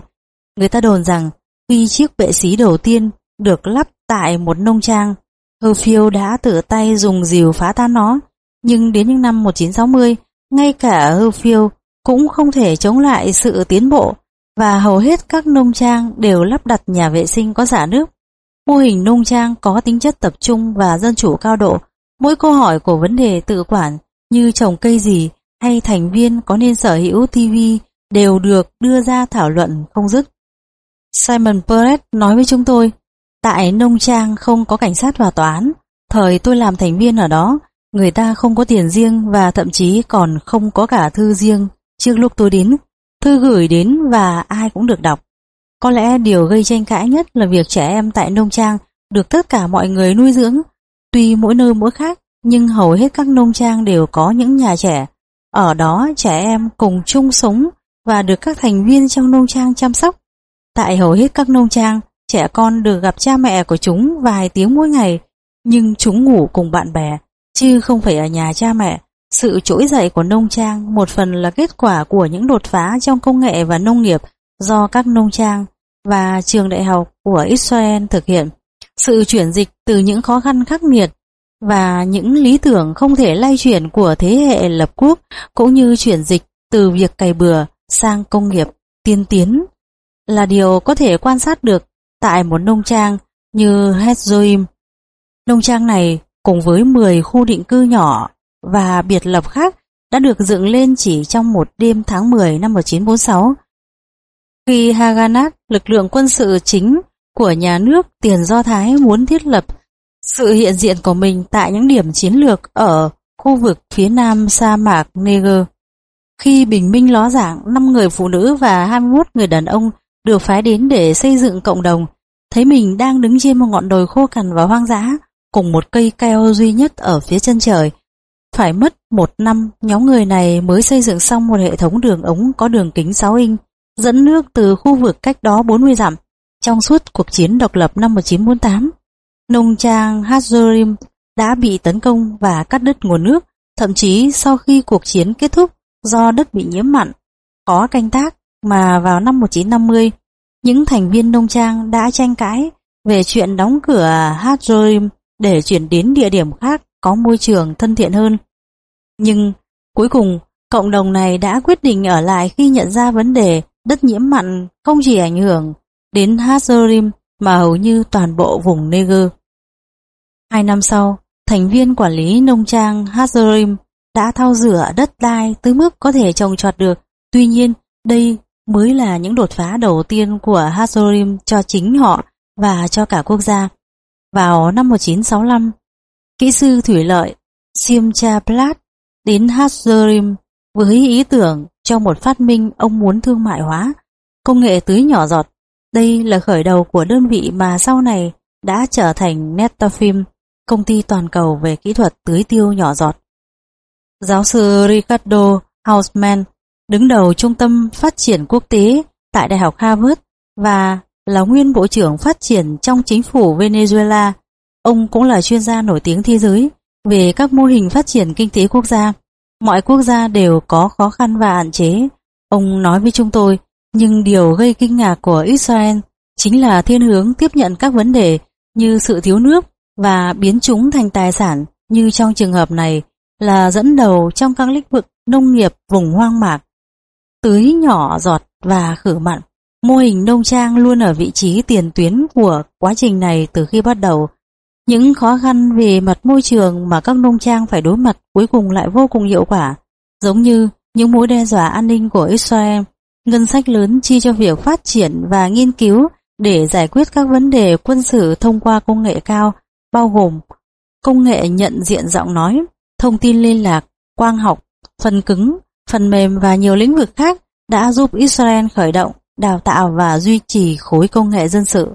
Người ta đồn rằng khi chiếc bệ xí đầu tiên được lắp tại một nông trang Herfield đã tự tay dùng dìu phá tan nó, nhưng đến những năm 1960, ngay cả Herfield cũng không thể chống lại sự tiến bộ và hầu hết các nông trang đều lắp đặt nhà vệ sinh có xả nước. Mô hình nông trang có tính chất tập trung và dân chủ cao độ. Mỗi câu hỏi của vấn đề tự quản như trồng cây gì hay thành viên có nên sở hữu TV đều được đưa ra thảo luận không dứt. Simon Perret nói với chúng tôi, Tại nông trang không có cảnh sát và tòa án, thời tôi làm thành viên ở đó, người ta không có tiền riêng và thậm chí còn không có cả thư riêng trước lúc tôi đến. Thư gửi đến và ai cũng được đọc. Có lẽ điều gây tranh cãi nhất là việc trẻ em tại nông trang được tất cả mọi người nuôi dưỡng. Tuy mỗi nơi mỗi khác, nhưng hầu hết các nông trang đều có những nhà trẻ. Ở đó trẻ em cùng chung sống và được các thành viên trong nông trang chăm sóc. Tại hầu hết các nông trang, Trẻ con được gặp cha mẹ của chúng vài tiếng mỗi ngày, nhưng chúng ngủ cùng bạn bè, chứ không phải ở nhà cha mẹ. Sự trỗi dậy của nông trang một phần là kết quả của những đột phá trong công nghệ và nông nghiệp do các nông trang và trường đại học của Israel thực hiện. Sự chuyển dịch từ những khó khăn khắc nghiệt và những lý tưởng không thể lay chuyển của thế hệ lập quốc cũng như chuyển dịch từ việc cày bừa sang công nghiệp tiên tiến là điều có thể quan sát được tại một nông trang như Hetzoim. Nông trang này cùng với 10 khu định cư nhỏ và biệt lập khác đã được dựng lên chỉ trong một đêm tháng 10 năm 1946. Khi Haganah, lực lượng quân sự chính của nhà nước tiền Do Thái muốn thiết lập sự hiện diện của mình tại những điểm chiến lược ở khu vực phía nam sa mạc Neger. Khi bình minh ló dạng, 5 người phụ nữ và 21 người đàn ông được phái đến để xây dựng cộng đồng, thấy mình đang đứng trên một ngọn đồi khô cằn và hoang dã, cùng một cây keo duy nhất ở phía chân trời. Phải mất một năm, nhóm người này mới xây dựng xong một hệ thống đường ống có đường kính 6 inch, dẫn nước từ khu vực cách đó 40 dặm. Trong suốt cuộc chiến độc lập năm 1948, nông trang Hazorim đã bị tấn công và cắt đứt nguồn nước, thậm chí sau khi cuộc chiến kết thúc do đất bị nhiễm mặn, có canh tác mà vào năm 1950, những thành viên nông trang đã tranh cãi về chuyện đóng cửa Hadroim để chuyển đến địa điểm khác có môi trường thân thiện hơn. Nhưng cuối cùng, cộng đồng này đã quyết định ở lại khi nhận ra vấn đề đất nhiễm mặn không chỉ ảnh hưởng đến Hadroim mà hầu như toàn bộ vùng Neger. Hai năm sau, thành viên quản lý nông trang Hadroim đã thao rửa đất đai tới mức có thể trồng trọt được. Tuy nhiên, đây mới là những đột phá đầu tiên của Hazorim cho chính họ và cho cả quốc gia. Vào năm 1965, kỹ sư thủy lợi Simcha Plat đến Hazorim với ý tưởng cho một phát minh ông muốn thương mại hóa công nghệ tưới nhỏ giọt. Đây là khởi đầu của đơn vị mà sau này đã trở thành Netafim, công ty toàn cầu về kỹ thuật tưới tiêu nhỏ giọt. Giáo sư Ricardo Hausman đứng đầu Trung tâm Phát triển Quốc tế tại Đại học Harvard và là nguyên Bộ trưởng Phát triển trong chính phủ Venezuela. Ông cũng là chuyên gia nổi tiếng thế giới về các mô hình phát triển kinh tế quốc gia. Mọi quốc gia đều có khó khăn và hạn chế. Ông nói với chúng tôi, nhưng điều gây kinh ngạc của Israel chính là thiên hướng tiếp nhận các vấn đề như sự thiếu nước và biến chúng thành tài sản như trong trường hợp này là dẫn đầu trong các lĩnh vực nông nghiệp vùng hoang mạc. Tưới nhỏ giọt và khử mặn, mô hình nông trang luôn ở vị trí tiền tuyến của quá trình này từ khi bắt đầu. Những khó khăn về mặt môi trường mà các nông trang phải đối mặt cuối cùng lại vô cùng hiệu quả, giống như những mối đe dọa an ninh của Israel, ngân sách lớn chi cho việc phát triển và nghiên cứu để giải quyết các vấn đề quân sự thông qua công nghệ cao, bao gồm công nghệ nhận diện giọng nói, thông tin liên lạc, quang học, phần cứng, phần mềm và nhiều lĩnh vực khác đã giúp Israel khởi động, đào tạo và duy trì khối công nghệ dân sự.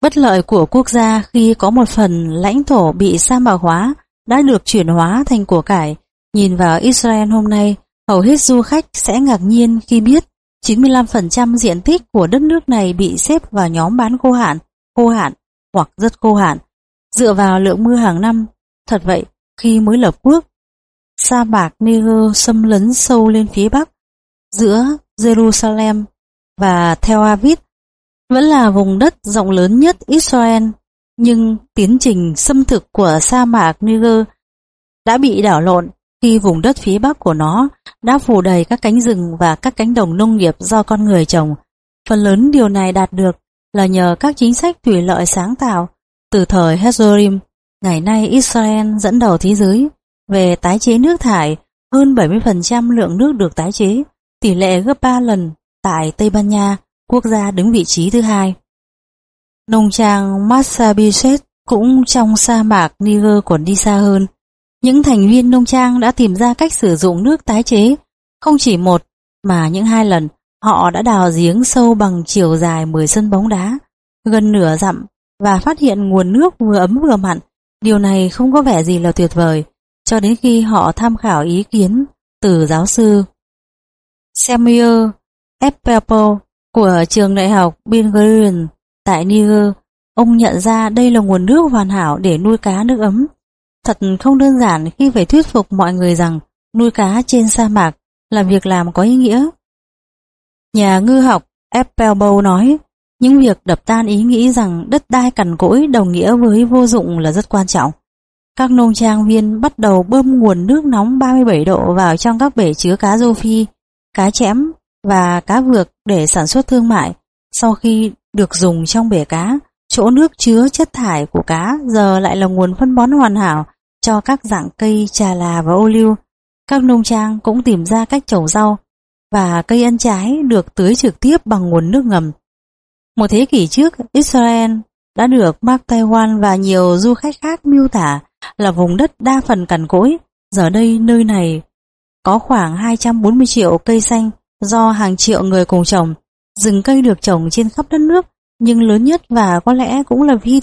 Bất lợi của quốc gia khi có một phần lãnh thổ bị sa mạc hóa đã được chuyển hóa thành của cải. Nhìn vào Israel hôm nay, hầu hết du khách sẽ ngạc nhiên khi biết 95% diện tích của đất nước này bị xếp vào nhóm bán khô hạn, khô hạn hoặc rất khô hạn. Dựa vào lượng mưa hàng năm, thật vậy, khi mới lập quốc, sa mạc Niger xâm lấn sâu lên phía bắc, giữa Jerusalem và Tel Aviv vẫn là vùng đất rộng lớn nhất Israel, nhưng tiến trình xâm thực của sa mạc Niger đã bị đảo lộn khi vùng đất phía bắc của nó đã phủ đầy các cánh rừng và các cánh đồng nông nghiệp do con người trồng. Phần lớn điều này đạt được là nhờ các chính sách thủy lợi sáng tạo từ thời Hezorim. Ngày nay Israel dẫn đầu thế giới về tái chế nước thải, hơn 70% lượng nước được tái chế, tỷ lệ gấp 3 lần tại Tây Ban Nha, quốc gia đứng vị trí thứ hai. Nông trang Massabiset cũng trong sa mạc Niger còn đi xa hơn. Những thành viên nông trang đã tìm ra cách sử dụng nước tái chế, không chỉ một mà những hai lần họ đã đào giếng sâu bằng chiều dài 10 sân bóng đá, gần nửa dặm và phát hiện nguồn nước vừa ấm vừa mặn. Điều này không có vẻ gì là tuyệt vời, cho đến khi họ tham khảo ý kiến từ giáo sư Samuel Eppelpo của trường đại học Ben tại Niger. Ông nhận ra đây là nguồn nước hoàn hảo để nuôi cá nước ấm. Thật không đơn giản khi phải thuyết phục mọi người rằng nuôi cá trên sa mạc là việc làm có ý nghĩa. Nhà ngư học Eppelbo nói, những việc đập tan ý nghĩ rằng đất đai cằn cỗi đồng nghĩa với vô dụng là rất quan trọng. Các nông trang viên bắt đầu bơm nguồn nước nóng 37 độ vào trong các bể chứa cá rô phi, cá chẽm và cá vược để sản xuất thương mại. Sau khi được dùng trong bể cá, chỗ nước chứa chất thải của cá giờ lại là nguồn phân bón hoàn hảo cho các dạng cây trà là và ô liu. Các nông trang cũng tìm ra cách trồng rau và cây ăn trái được tưới trực tiếp bằng nguồn nước ngầm. Một thế kỷ trước, Israel đã được Mark Taiwan và nhiều du khách khác miêu tả là vùng đất đa phần cằn cỗi. Giờ đây nơi này có khoảng 240 triệu cây xanh do hàng triệu người cùng trồng. Rừng cây được trồng trên khắp đất nước, nhưng lớn nhất và có lẽ cũng là vi